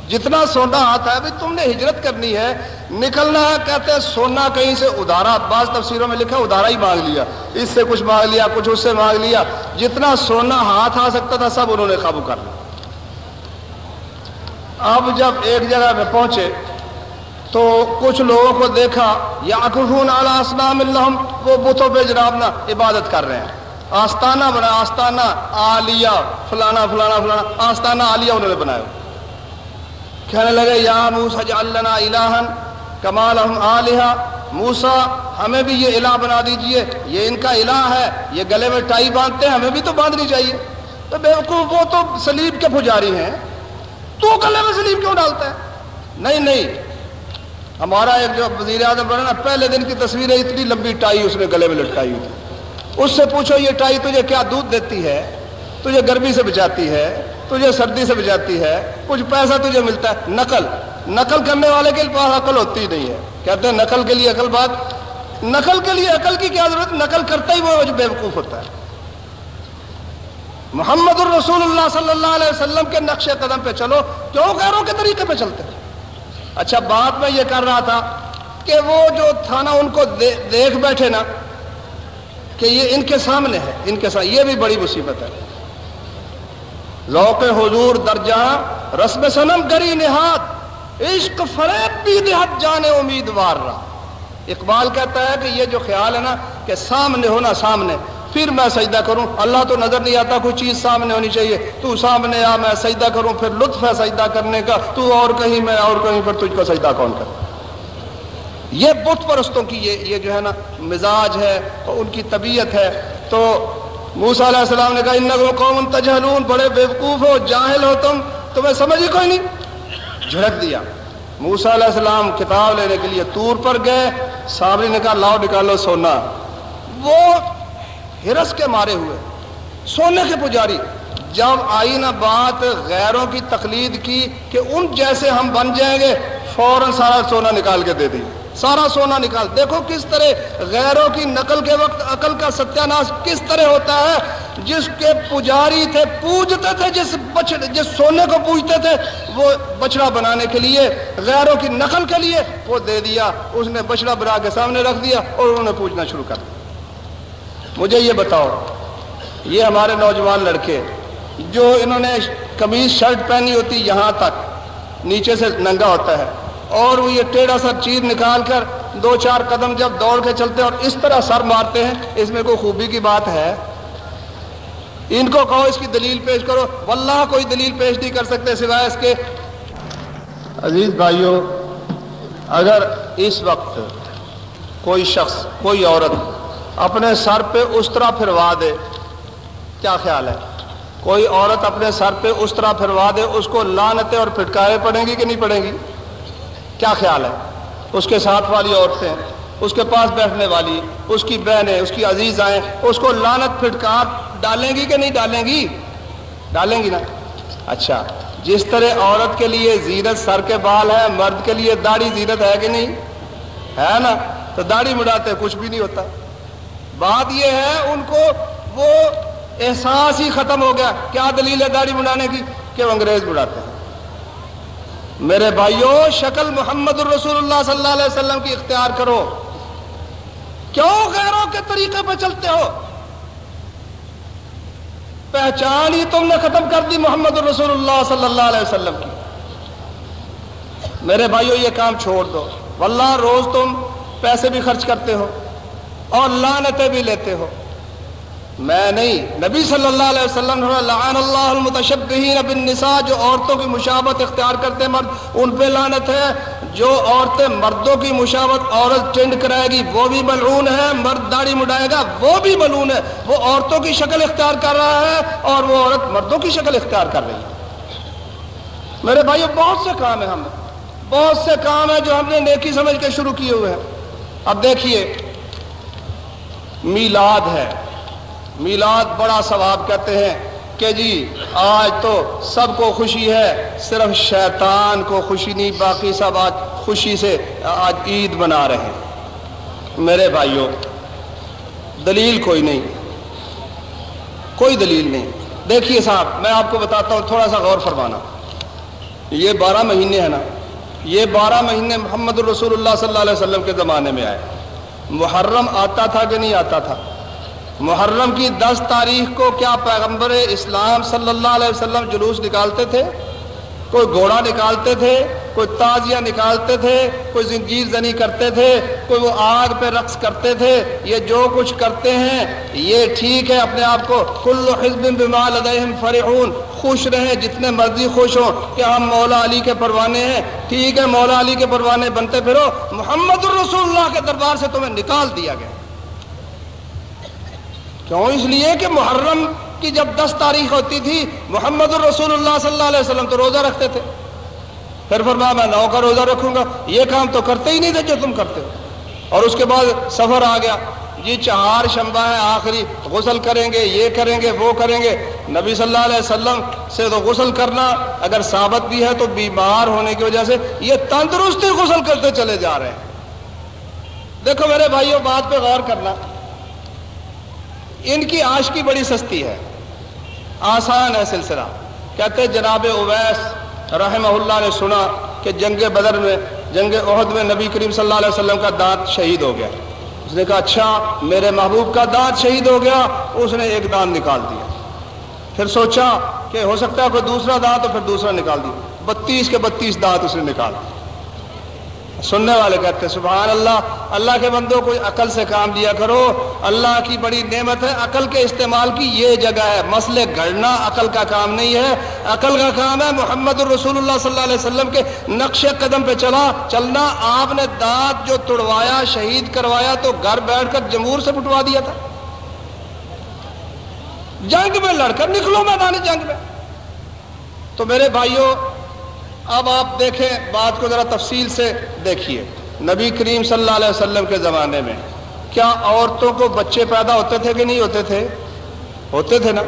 جتنا سونا آتا ہے تم نے ہجرت کرنی ہے۔ نکلنا ہے، کہتے ہیں سونا کہیں سے ادارا بعض تفسیروں میں لکھا ادارا ہی مانگ لیا۔ اس سے کچھ مانگ لیا، کچھ اس سے مانگ لیا۔ جتنا سونا ہاتھ آ سکتا تھا، سب انہوں نے قابو کر لیا۔ اب جب ایک جگہ پہ پہنچے، تو کچھ لوگوں کو دیکھا یا اسلام اللہ وہ بتوں پہ جناب نا عبادت کر رہے ہیں۔ آستانہ بنا آستانہ آلیا فلانا فلانا فلانا، آستانہ آلیا انہوں نے بنایا۔ کہنے لگے، یا موسا اللہ الہن کمال ہم آلیہ موسا ہمیں بھی یہ الہ بنا دیجیے۔ یہ ان کا الہ ہے، یہ گلے میں ٹائی باندھتے ہیں، ہمیں بھی تو باندھنی چاہیے۔ تو بے وہ تو سلیب کے پجاری ہیں۔ تو گلے میں سلیب کیوں ڈالتا ہے؟ نہیں نہیں۔ ہمارا ایک جو وزیر اعظم بنا نا، پہلے دن کی تصویر ہے اتنی لمبی ٹائی اس نے گلے میں لٹکائی ہوئی تھی۔ اس سے پوچھو یہ ٹائی تجھے کیا دودھ دیتی ہے؟ تجھے گرمی سے بچاتی ہے؟ تجھے سردی سے بچاتی ہے؟ کچھ پیسہ تجھے ملتا ہے؟ نقل۔ نقل کرنے والے کے پاس عقل ہوتی ہی نہیں ہے۔ کہتے ہیں نقل کے لیے عقل بات۔ نقل کے لیے عقل کی کیا ضرورت؟ نقل کرتا ہی وہ بیوقوف ہوتا ہے۔ محمد الرسول اللہ صلی اللہ علیہ وسلم کے نقش قدم پہ چلو۔ کیوں غیروں کے طریقے پہ چلتے اچھا بات میں یہ کر رہا تھا کہ وہ جو تھا نا ان کو دیکھ بیٹھے نا کہ یہ ان کے سامنے ہے، ان کے سامنے یہ بھی بڑی مصیبت ہے۔ ذوق حضور درجہ رسم سنم گری نہاد، عشق فریب بھی نہاد جانے امیدوار رہا۔ اقبال کہتا ہے کہ یہ جو خیال ہے نا کہ سامنے ہونا سامنے، پھر میں سجدہ کروں۔ اللہ تو نظر نہیں آتا کوئی چیز سامنے ہونی چاہیے۔ تو سامنے آ، میں سجدہ کروں، پھر لطف ہے سجدہ کرنے کا۔ تو اور کہیں، میں اور کہیں پر تجھ کو سجدہ کون کر یہ بت پرستوں کی یہ یہ جو ہے نا مزاج ہے اور ان کی طبیعت ہے۔ تو موسا علیہ السلام نے کہا ان قوم تجہلون، بڑے بیوقوف ہو، جاہل ہو تم۔ تمہیں سمجھ ہی کوئی نہیں؟ جھڑک دیا۔ موسا علیہ السلام کتاب لینے کے لیے تور پر گئے۔ سامری نے کہا، لاؤ نکالو سونا۔ وہ ہرس کے مارے ہوئے، سونے کے پجاری۔ جب آئی نہ بات غیروں کی تقلید کی کہ ان جیسے ہم بن جائیں گے، فوراً سارا سونا نکال کے دے دی۔ سارا سونا نکال۔ دیکھو کس طرح غیروں کی نقل کے وقت عقل کا ستیہ ناش کس طرح ہوتا ہے۔ جس کے پجاری تھے، پوجتے تھے، جس بچڑ جس سونے کو پوجتے تھے، وہ بچڑا بنانے کے لیے، غیروں کی نقل کے لیے وہ دے دیا۔ اس نے بچڑا بنا کے سامنے رکھ دیا اور انہوں نے پوچھنا شروع کر دیا۔ مجھے یہ بتاؤ، یہ ہمارے نوجوان لڑکے جو انہوں نے کمیز شرٹ پہنی ہوتی یہاں تک، نیچے سے ننگا ہوتا ہے اور وہ یہ ٹیڑھا سا چیز نکال کر دو چار قدم جب دوڑ کے چلتے ہیں اور اس طرح سر مارتے ہیں، اس میں کوئی خوبی کی بات ہے؟ ان کو کہو، اس کی دلیل پیش کرو۔ واللہ کوئی دلیل پیش نہیں کر سکتے سوائے اس کے۔ عزیز بھائیوں اگر اس وقت کوئی شخص، کوئی عورت اپنے سر پہ اس طرح پھروا دے، کیا خیال ہے؟ کوئی عورت اپنے سر پہ اس طرح پھروا دے، اس کو لانتے اور پھٹکارے پڑیں گی کہ نہیں پڑیں گی؟ کیا خیال ہے؟ اس کے ساتھ والی عورتیں، اس کے پاس بیٹھنے والی، اس کی بہنیں، اس کی عزیز آئیں اس کو لانت پھٹکار ڈالیں گی کہ نہیں ڈالیں گی؟ ڈالیں گی نا۔ اچھا جس طرح عورت کے لیے زیرت سر کے بال ہے مرد کے لیے داڑھی زیرت ہے کہ نہیں؟ ہے نا؟ تو داڑھی مڑاتے کچھ بھی نہیں ہوتا۔ بات یہ ہے، ان کو وہ احساس ہی ختم ہو گیا۔ کیا دلیل ہے داڑھی بڑھانے کی؟ کہ وہ انگریز بڑھاتے ہیں۔ میرے بھائیوں شکل محمد الرسول اللہ صلی اللہ علیہ وسلم کی اختیار کرو۔ کیوں غیروں کے طریقے پہ چلتے ہو؟ پہچان ہی تم نے ختم کر دی محمد الرسول اللہ صلی اللہ علیہ وسلم کی۔ میرے بھائیوں یہ کام چھوڑ دو۔ واللہ، روز تم پیسے بھی خرچ کرتے ہو اور لانتیں بھی لیتے ہو۔ میں نہیں، نبی صلی اللہ علیہ وسلم لعن اللہ المتشبہین بالنساء، جو عورتوں کی مشابت اختیار کرتے مرد، ان پہ لانت ہے۔ جو عورتیں مردوں کی مشابت عورت ٹینڈ کرائے گی، وہ بھی ملعون ہے۔ مرد داڑھی مڈائے گا، وہ بھی ملعون ہے۔ وہ عورتوں کی شکل اختیار کر رہا ہے اور وہ عورت مردوں کی شکل اختیار کر رہی ہے۔ میرے بھائی بہت سے کام ہیں ہم بہت سے کام ہیں جو ہم نے نیکی سمجھ کے شروع کیے ہوئے ہیں۔ اب دیکھیے، میلاد ہے۔ میلاد بڑا ثواب کہتے ہیں کہ جی آج تو سب کو خوشی ہے، صرف شیطان کو خوشی نہیں، باقی سب آج خوشی سے، آج عید بنا رہے ہیں۔ میرے بھائیوں، دلیل کوئی نہیں۔ کوئی دلیل نہیں۔ دیکھیے صاحب، میں آپ کو بتاتا ہوں، تھوڑا سا غور فرمانا۔ یہ بارہ مہینے ہیں نا، یہ بارہ مہینے محمد الرسول اللہ صلی اللہ علیہ وسلم کے زمانے میں آئے۔ محرم آتا تھا کہ نہیں آتا تھا؟ محرم کی دس تاریخ کو کیا پیغمبر اسلام صلی اللہ علیہ وسلم جلوس نکالتے تھے؟ کوئی گھوڑا نکالتے تھے، کوئی تازیہ نکالتے تھے، کوئی زنجیر زنی کرتے تھے، کوئی وہ آگ پہ رقص کرتے تھے۔ یہ جو کچھ کرتے ہیں، یہ ٹھیک ہے اپنے آپ کو۔ کل حزب بما لدیہم فرحون۔ خوش رہیں جتنے مرضی خوش ہوں کہ ہم مولا علی کے پروانے ہیں۔ ٹھیک ہے، مولا علی کے پروانے بنتے پھرو۔ محمد الرسول اللہ کے دربار سے تمہیں نکال دیا گیا۔ کیوں؟ اس لیے کہ محرم کی جب دس تاریخ ہوتی تھی، محمد الرسول اللہ صلی اللہ علیہ وسلم تو روزہ رکھتے تھے۔ پھر فرمایا، میں نو کا روزہ رکھوں گا۔ یہ کام تو کرتے ہی نہیں تھے جو تم کرتے ہو۔ اور اس کے بعد سفر آ گیا۔ یہ چار شمبا ہے آخری غسل کریں گے، یہ کریں گے، وہ کریں گے۔ نبی صلی اللہ علیہ وسلم سے تو غسل کرنا اگر ثابت بھی ہے تو بیمار ہونے کی وجہ سے یہ تندرستی غسل کرتے چلے جا رہے ہیں۔ دیکھو میرے بھائیوں بات پہ غور کرنا۔ ان کی آش کی بڑی سستی ہے۔ آسان ہے سلسلہ۔ کہتے جناب اویس رحمہ اللہ نے سنا کہ جنگ بدر میں، جنگ عہد میں نبی کریم صلی اللہ علیہ وسلم کا دانت شہید ہو گیا۔ اس نے کہا اچھا میرے محبوب کا دانت شہید ہو گیا۔ اس نے ایک دانت نکال دیا۔ پھر سوچا کہ ہو سکتا ہے کوئی دوسرا دانت تو پھر دوسرا نکال دیا۔ بتیس کے بتیس دانت اس نے نکال دیا سننے والے کہتے ہیں، سبحان اللہ اللہ کے بندوں کو عقل سے کام دیا کرو۔ اللہ کی بڑی نعمت ہے، عقل کے استعمال کی یہ جگہ ہے۔ مسئلے گھڑنا عقل کا کام نہیں ہے۔ عقل کا کام ہے محمد الرسول اللہ صلی اللہ علیہ وسلم کے نقش قدم پہ چلا، چلنا۔ آپ نے دانت جو توڑوایا، شہید کروایا تو گھر بیٹھ کر جمہور سے پٹوا دیا تھا۔ جنگ میں لڑ کر نکلو میدان جنگ میں۔ تو میرے بھائیوں اب آپ دیکھیں، بات کو ذرا تفصیل سے دیکھیے۔ نبی کریم صلی اللہ علیہ وسلم کے زمانے میں کیا عورتوں کو بچے پیدا ہوتے تھے کہ نہیں ہوتے تھے؟ ہوتے تھے نا؟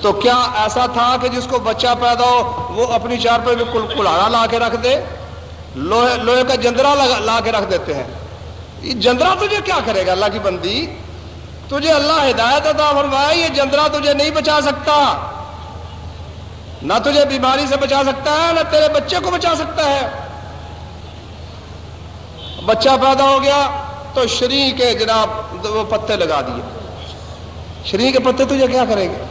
تو کیا ایسا تھا کہ جس کو بچہ پیدا ہو، وہ اپنی چار پہ بالکل لا کے رکھ دے، لوہے لوہے کا جندرا لا کے رکھ دیتے ہیں؟ یہ جندرا تجھے کیا کرے گا اللہ کی بندی؟ تجھے اللہ ہدایت ادا فرمایا یہ جندرا تجھے نہیں بچا سکتا۔ نہ تجھے بیماری سے بچا سکتا ہے، نہ تیرے بچے کو بچا سکتا ہے۔ بچہ پیدا ہو گیا تو شری کے جناب وہ پتے لگا دیے۔ شری کے پتے تجھے کیا کرے گے؟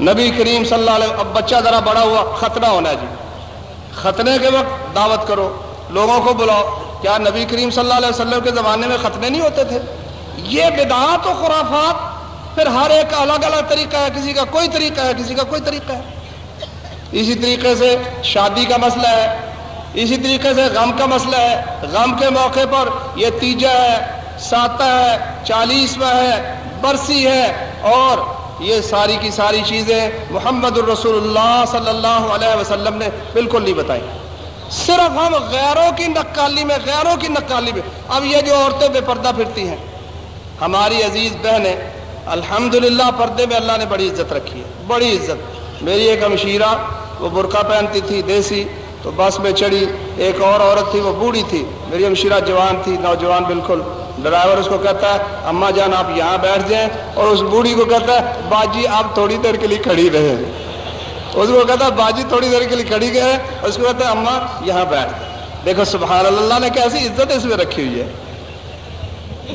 نبی کریم صلی اللہ علیہ اب بچہ ذرا بڑا ہوا، ختنہ ہونا جی۔ ختنے کے وقت دعوت کرو، لوگوں کو بلاؤ۔ کیا نبی کریم صلی اللہ علیہ وسلم کے زمانے میں ختنے نہیں ہوتے تھے؟ یہ بدعات و خرافات پھر ہر ایک کا الگ الگ طریقہ ہے، کسی کا کوئی طریقہ ہے، کسی کا کوئی طریقہ ہے۔ اسی طریقے سے شادی کا مسئلہ ہے، اسی طریقے سے غم کا مسئلہ ہے۔ غم کے موقع پر یہ تیجا ہے ساتہ ہے، چالیسواں ہے، برسی ہے۔ اور یہ ساری کی ساری چیزیں محمد الرسول اللہ صلی اللہ علیہ وسلم نے بالکل نہیں بتائی۔ صرف ہم غیروں کی نقالی میں، غیروں کی نقالی میں۔ اب یہ جو عورتیں بے پردہ پھرتی ہیں، ہماری عزیز بہنیں الحمدللہ، پردے میں اللہ نے بڑی عزت رکھی ہے، بڑی عزت۔ میری ایک ہمشیرہ وہ برقع پہنتی تھی، دیسی، تو بس میں چڑھی۔ ایک اور عورت تھی، وہ بوڑھی تھی۔ میری ہمشیرہ جوان تھی، نوجوان بالکل۔ ڈرائیور اس کو کہتا ہے، اماں جان، آپ یہاں بیٹھ جائیں۔ اور اس بوڑھی کو کہتا ہے، باجی، آپ تھوڑی دیر کے لیے کھڑی رہے اس کو کہتا ہے، باجی، تھوڑی دیر کے لیے کھڑی گئے اس کو کہتا ہے، اماں، یہاں بیٹھ۔ دیکھو، سبحان اللہ نے کیسی عزت اس میں رکھی ہوئی ہے۔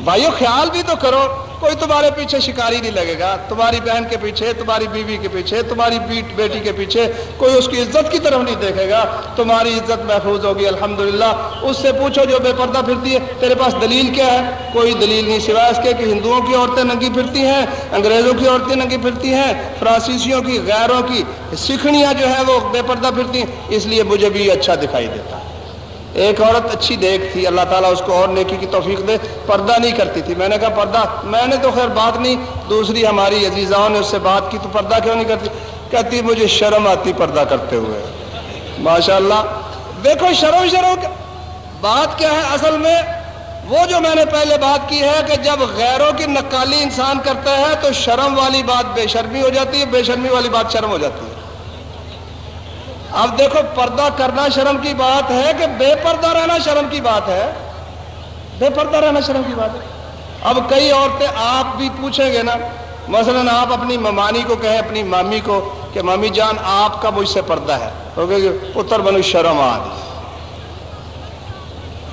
بھائیو، خیال بھی تو کرو۔ کوئی تمہارے پیچھے شکاری نہیں لگے گا۔ تمہاری بہن کے پیچھے، تمہاری بیوی کے پیچھے، تمہاری بیٹی کے پیچھے کوئی اس کی عزت کی طرف نہیں دیکھے گا۔ تمہاری عزت محفوظ ہوگی، الحمدللہ۔ اس سے پوچھو جو بے پردہ پھرتی ہے، تیرے پاس دلیل کیا ہے؟ کوئی دلیل نہیں سوائے اس کے کہ ہندوؤں کی عورتیں ننگی پھرتی ہیں، انگریزوں کی عورتیں ننگی پھرتی ہیں، فرانسیسیوں کی، غیروں کی سکھنیاں جو ہیں وہ بے پردہ پھرتی ہیں۔ اس لیے مجھے بھی اچھا دکھائی دیتا۔ ہے ایک عورت اچھی دیکھ تھی، اللہ تعالیٰ اس کو اور نیکی کی توفیق دے، پردہ نہیں کرتی تھی۔ میں نے کہا، پردہ؟ میں نے تو خیر بات نہیں، دوسری ہماری عزیزاؤں نے اس سے بات کی، تو پردہ کیوں نہیں کرتی؟ کہتی، مجھے شرم آتی پردہ کرتے ہوئے۔ ماشاء اللہ دیکھو، شرم شرم بات کیا ہے اصل میں؟ وہ جو میں نے پہلے بات کی ہے کہ جب غیروں کی نقالی انسان کرتا ہے تو شرم والی بات بے شرمی ہو جاتی ہے، بے شرمی والی بات شرم ہو جاتی ہے۔ اب دیکھو، پردہ کرنا شرم کی بات ہے کہ بے پردہ رہنا شرم کی بات ہے؟ بے پردہ رہنا شرم کی بات ہے۔ اب کئی عورتیں آپ بھی پوچھیں گے نا، مثلا آپ اپنی ممانی کو کہیں، اپنی مامی کو کہ مامی جان، آپ کا مجھ سے پردہ ہے۔ پتر بنو شرم آدھی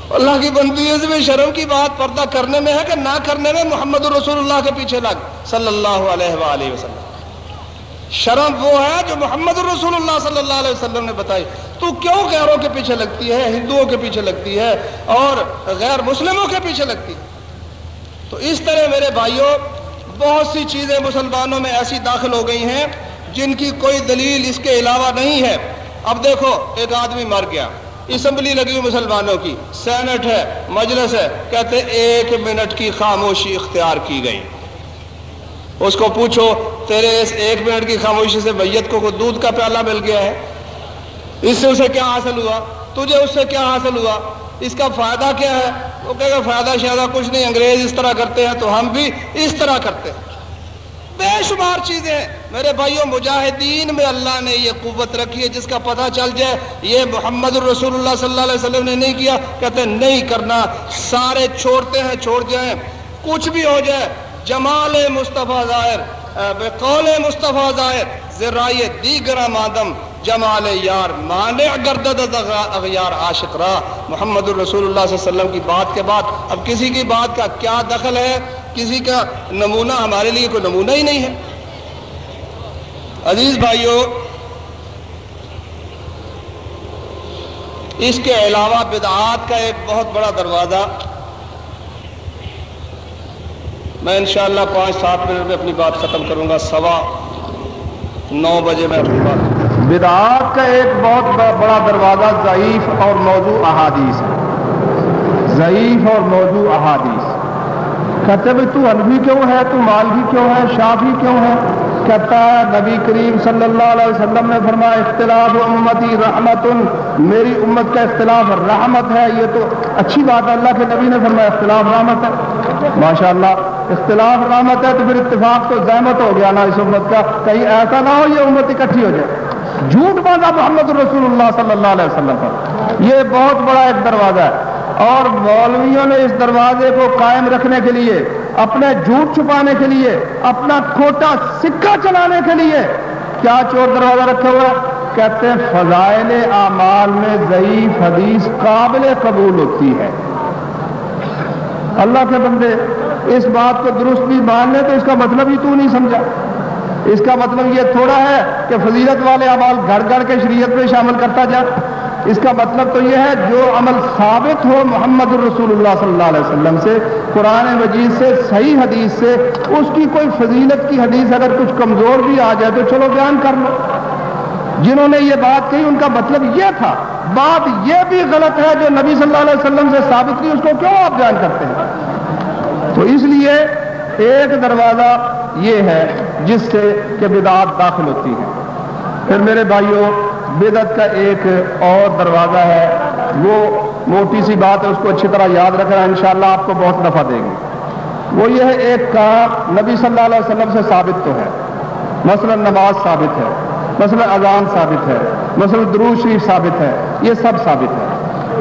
اللہ کی بندی میں شرم کی بات پردہ کرنے میں ہے کہ نہ کرنے میں محمد الرسول اللہ کے پیچھے لگ۔ صلی اللہ علیہ وآلہ وسلم۔ شرم وہ ہے جو محمد الرسول اللہ صلی اللہ علیہ وسلم نے بتائی۔ تو کیوں غیروں کے پیچھے لگتی ہے، ہندوؤں کے پیچھے لگتی ہے اور غیر مسلموں کے پیچھے لگتی؟ ہے تو اس طرح میرے بھائیوں، بہت سی چیزیں مسلمانوں میں ایسی داخل ہو گئی ہیں جن کی کوئی دلیل اس کے علاوہ نہیں ہے۔ اب دیکھو، ایک آدمی مر گیا۔ اسمبلی لگی ہوئی مسلمانوں کی۔ سینٹ ہے، مجلس ہے۔ کہتے ایک منٹ کی خاموشی اختیار کی گئی۔ اس کو پوچھو تیرے اس ایک منٹ کی خاموشی سے میت کو کوئی دودھ کا پیالہ مل گیا ہے۔ اس سے اسے کیا حاصل ہوا؟ تجھے اس سے کیا حاصل ہوا؟ اس کا فائدہ کیا ہے؟ وہ کہے گا، فائدہ شائدہ کچھ نہیں، انگریز اس طرح کرتے ہیں تو ہم بھی اس طرح کرتے ہیں۔ بے شمار چیزیں میرے بھائیوں مجاہدین میں اللہ نے یہ قوت رکھی ہے، جس کا پتہ چل جائے، یہ محمد الرسول اللہ صلی اللہ علیہ وسلم نے نہیں کیا۔ کہتے ہیں، نہیں کرنا۔ سارے چھوڑتے ہیں، چھوڑ جائیں۔ کچھ بھی ہو جائے، جمال مصطفیٰ ظاہر۔ قول مصطفیٰ ظاہر ذرائع دیگر مادم جمال یار، مانع گردد اغیار عاشق را۔ محمد الرسول اللہ صلی اللہ علیہ وسلم کی بات کے بعد، اب کسی کی بات کا کیا دخل ہے؟ کسی کا نمونہ ہمارے لیے کوئی نمونہ ہی نہیں ہے۔ عزیز بھائیوں اس کے علاوہ بدعات کا ایک بہت بڑا دروازہ میں انشاءاللہ پانچ سات منٹ میں اپنی بات ختم کروں گا، سوا نو بجے میں اپنی بات بدعات کا ایک بہت بڑا دروازہ ضعیف اور موضوع احادیث ہے۔ ضعیف اور موضوع احادیث۔ کہتے بھائی تو انبی کیوں ہے؟ تو مالوی کیوں ہے؟ شافی کیوں ہے؟ کہتا ہے نبی کریم صلی اللہ علیہ وسلم نے فرمایا، اختلاف امتی رحمت میری امت کا اختلاف رحمت ہے، یہ تو اچھی بات ہے۔ اللہ کے نبی نے فرمایا اختلاف رحمت ہے۔ ماشاء اللہ اختلاف رحمت ہے تو پھر اتفاق تو زحمت ہو گیا نا اس امت کا، کہیں ایسا نہ ہو یہ امت اکٹھی ہو جائے۔ جھوٹ باندھا محمد الرسول اللہ صلی اللہ علیہ وسلم پر۔ یہ بہت بڑا ایک دروازہ ہے۔ اور مولویوں نے اس دروازے کو قائم رکھنے کے لیے، اپنے جھوٹ چھپانے کے لیے، اپنا کھوٹا سکہ چلانے کے لیے کیا چور دروازہ رکھا ہوا ہے؟ کہتے ہیں فضائل اعمال میں ضعیف حدیث قابل قبول ہوتی ہے۔ اللہ کے بندے اس بات کو درست بھی مان لے تو اس کا مطلب ہی تو نہیں سمجھا۔ اس کا مطلب یہ تھوڑا ہے کہ فضیلت والے عمال گھر گھر کے شریعت میں شامل کرتا جائے۔ اس کا مطلب تو یہ ہے جو عمل ثابت ہو محمد الرسول اللہ صلی اللہ علیہ وسلم سے، قرآن مجید سے، صحیح حدیث سے، اس کی کوئی فضیلت کی حدیث اگر کچھ کمزور بھی آ جائے تو چلو بیان کر لو۔ جنہوں نے یہ بات کہی ان کا مطلب یہ تھا۔ بات یہ بھی غلط ہے جو نبی صلی اللہ علیہ وسلم سے ثابت کی اس کو کیوں آپ بیان کرتے ہیں؟ تو اس لیے ایک دروازہ یہ ہے جس سے کہ بدعات داخل ہوتی ہے پھر میرے بھائیوں، بدعت کا ایک اور دروازہ ہے۔ وہ موٹی سی بات ہے، اس کو اچھی طرح یاد رکھنا، انشاءاللہ آپ کو بہت نفع دے گی وہ یہ ہے، ایک کام نبی صلی اللہ علیہ وسلم سے ثابت تو ہے۔ مثلا نماز ثابت ہے، مثلا اذان ثابت ہے، مثلا درو شریف ثابت ہے، یہ سب ثابت ہے۔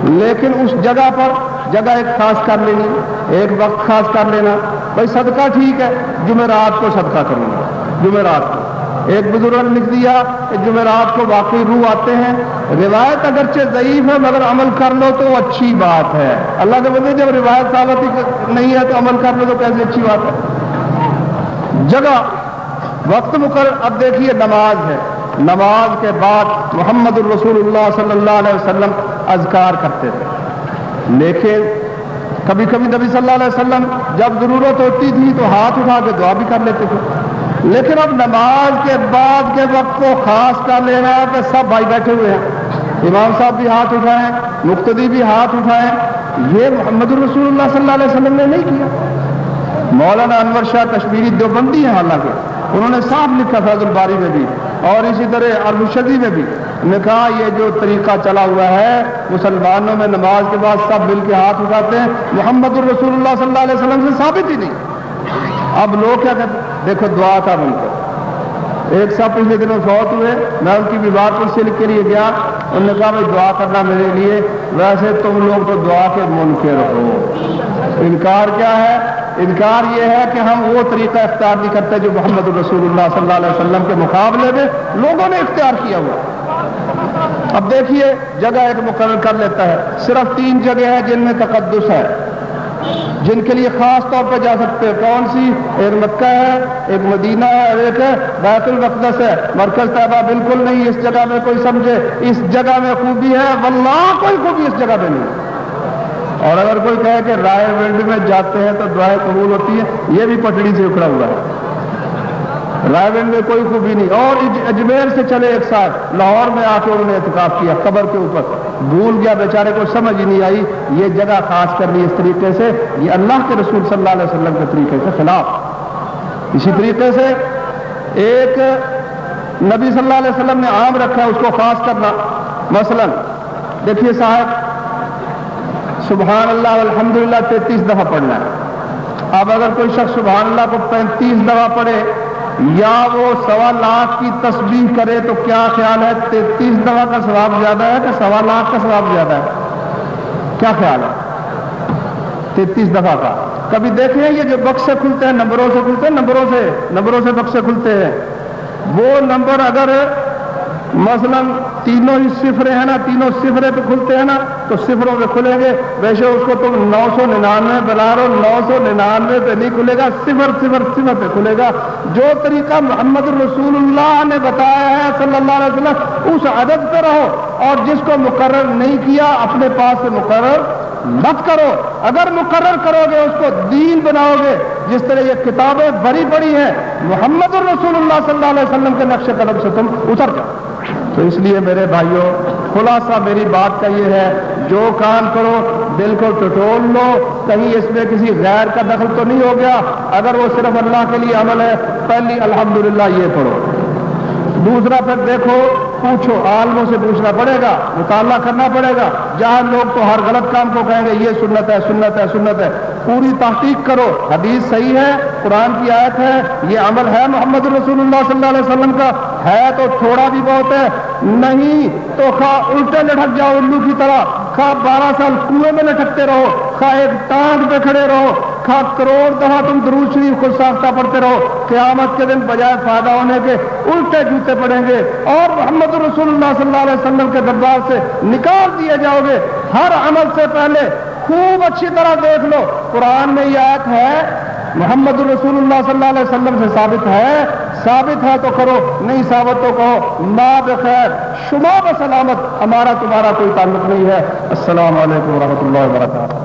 لیکن اس جگہ پر جگہ ایک خاص کر لینی ایک وقت خاص کر لینا۔ بھائی صدقہ ٹھیک ہے، جمعرات کو صدقہ کروں گا۔ جمعرات کو۔ ایک بزرگ نے لکھ دیا کہ جمعرات کو واقعی روح آتے ہیں۔ روایت اگرچہ ضعیف ہے، مگر عمل کر لو تو اچھی بات ہے۔ اللہ کے بندے، جب روایت ثابت نہیں ہے تو عمل کر لو تو کیسے اچھی بات ہے۔ جگہ، وقت مقرر، اب دیکھیے نماز ہے۔ نماز کے بعد محمد الرسول اللہ صلی اللہ علیہ وسلم اذکار کرتے تھے۔ لیکن کبھی کبھی نبی صلی اللہ علیہ وسلم جب ضرورت ہوتی تھی تو ہاتھ اٹھا کے دعا بھی کر لیتے تھے۔ لیکن اب نماز کے بعد کے وقت کو خاص کر لینا ہے کہ سب بھائی بیٹھے ہوئے ہیں۔ امام صاحب بھی ہاتھ اٹھائیں مقتدی بھی ہاتھ اٹھائیں یہ محمد الرسول اللہ صلی اللہ علیہ وسلم نے نہیں کیا۔ مولانا انور شاہ کشمیری دیوبندی ہیں حالانکہ۔ انہوں نے صاف لکھا فیض الباری میں بھی اور اسی طرح المشدی میں بھی۔ نے کہا یہ جو طریقہ چلا ہوا ہے، مسلمانوں میں نماز کے بعد سب مل کے ہاتھ اٹھاتے ہیں، محمد الرسول اللہ صلی اللہ علیہ وسلم سے ثابت ہی نہیں۔ اب لوگ کیا کہتے دیکھو دعا کا بن کر ایک سب پچھلے دنوں فوت ہوئے، میں ان کی بھی بات سے لکھ کے لیے گیا۔ انہوں نے کہا، بھائی دعا کرنا میرے لیے۔ ویسے تم لوگ تو دعا کے منکر ہو۔ انکار کیا ہے؟ انکار یہ ہے کہ ہم وہ طریقہ اختیار نہیں کرتے جو محمد الرسول اللہ صلی اللہ علیہ وسلم کے مقابلے میں لوگوں نے اختیار کیا ہوا۔ اب دیکھیے، جگہ ایک مقرر کر لیتا ہے۔ صرف تین جگہ ہے جن میں تقدس ہے۔ جن کے لیے خاص طور پہ جا سکتے ہیں۔ کون سی؟ ایک مکہ ہے، ایک مدینہ ہے اور ایک بیت المقدس ہے۔ مرکز طیبہ بالکل نہیں، اس جگہ میں کوئی سمجھے۔ اس جگہ میں خوبی ہے، واللہ کوئی خوبی اس جگہ پہ نہیں۔ اور اگر کوئی کہے کہ رائے ونڈ میں جاتے ہیں تو دعائیں قبول ہوتی ہے یہ بھی پٹڑی سے اکھڑا ہوا ہے۔ رائے ونڈ میں کوئی خوبی نہیں۔ اور اجمیر سے چلے ایک ساتھ لاہور میں آ کے انہوں نے احتکاب کیا، قبر کے اوپر۔ بھول گیا بیچارے کو، سمجھ ہی نہیں آئی، یہ جگہ خاص کر لی اس طریقے سے، یہ اللہ کے رسول صلی اللہ علیہ وسلم کے طریقے سے خلاف۔ اسی طریقے سے ایک نبی صلی اللہ علیہ وسلم نے عام رکھا، اس کو خاص کرنا۔ مثلا، دیکھیے صاحب سبحان اللہ الحمد للہ تینتیس دفعہ پڑھنا ہے۔ اب اگر کوئی شخص سبحان اللہ کو پینتیس دفعہ پڑھے یا وہ سوا لاکھ کی تسبیح کرے تو کیا خیال ہے؟ تینتیس دفعہ کا ثواب زیادہ ہے کہ سوا لاکھ کا ثواب زیادہ ہے؟ کیا خیال ہے؟ تینتیس دفعہ کا۔ کبھی دیکھیں یہ جو بکسے کھلتے ہیں، نمبروں سے کھلتے ہیں؟ نمبروں سے نمبروں سے بکسے کھلتے ہیں۔ وہ نمبر اگر مثلا تینوں ہی صفرے ہیں نا، تینوں صفرے پہ کھلتے ہیں نا تو صفروں پہ کھلیں گے۔ ویسے اس کو تم نو سو ننانوے بلا رہو نو سو ننانوے پہ نہیں کھلے گا، صفر صفر صفر پہ کھلے گا۔ جو طریقہ محمد رسول اللہ نے بتایا ہے صلی اللہ علیہ وسلم، اس عدد پہ رہو۔ اور جس کو مقرر نہیں کیا، اپنے پاس سے مقرر مت کرو۔ اگر مقرر کرو گے، اس کو دین بناؤ گے۔ جس طرح یہ کتابیں بڑی بڑی ہیں، محمد الرسول اللہ صلی اللہ علیہ وسلم کے نقش قدم سے تم اتر جاؤ۔ تو اس لیے میرے بھائیوں، خلاصہ میری بات کا یہ ہے جو کام کرو دل کو ٹٹول لو۔ کہیں اس میں کسی غیر کا دخل تو نہیں ہو گیا۔ اگر وہ صرف اللہ کے لیے عمل ہے، پہلی الحمدللہ یہ پڑھو۔ دوسرا پھر دیکھو، پوچھو، عالموں سے پوچھنا پڑے گا، مطالعہ کرنا پڑے گا۔ جہاں لوگ تو ہر غلط کام کو کہیں گے، یہ سنت ہے سنت ہے سنت ہے۔ پوری تحقیق کرو۔ حدیث صحیح ہے، قرآن کی آیت ہے، یہ عمل ہے محمد رسول اللہ صلی اللہ علیہ وسلم کا۔ ہے تو تھوڑا بھی بہت ہے، نہیں تو خواہ الٹے لٹک جاؤ الو کی طرح۔ خواہ بارہ سال کنویں میں لٹکتے رہو خواہ ایک ٹانگ پہ کھڑے رہو خواہ کروڑ دفعہ تم درود شریف خود ساختہ پڑھتے رہو، قیامت کے دن بجائے فائدہ ہونے کے الٹے جوتے پڑیں گے۔ اور محمد رسول اللہ صلی اللہ علیہ وسلم کے دربار سے نکال دیے جاؤ گے۔ ہر عمل سے پہلے خوب اچھی طرح دیکھ لو۔ قرآن میں یہ آیت ہے محمد رسول اللہ صلی اللہ علیہ وسلم سے ثابت ہے ثابت ہے تو کرو، نہیں ثابت تو کہو ما بخیر، شما بسلامت، ہمارا تمہارا کوئی تعلق نہیں ہے۔ السلام علیکم ورحمۃ اللہ وبرکاتہ۔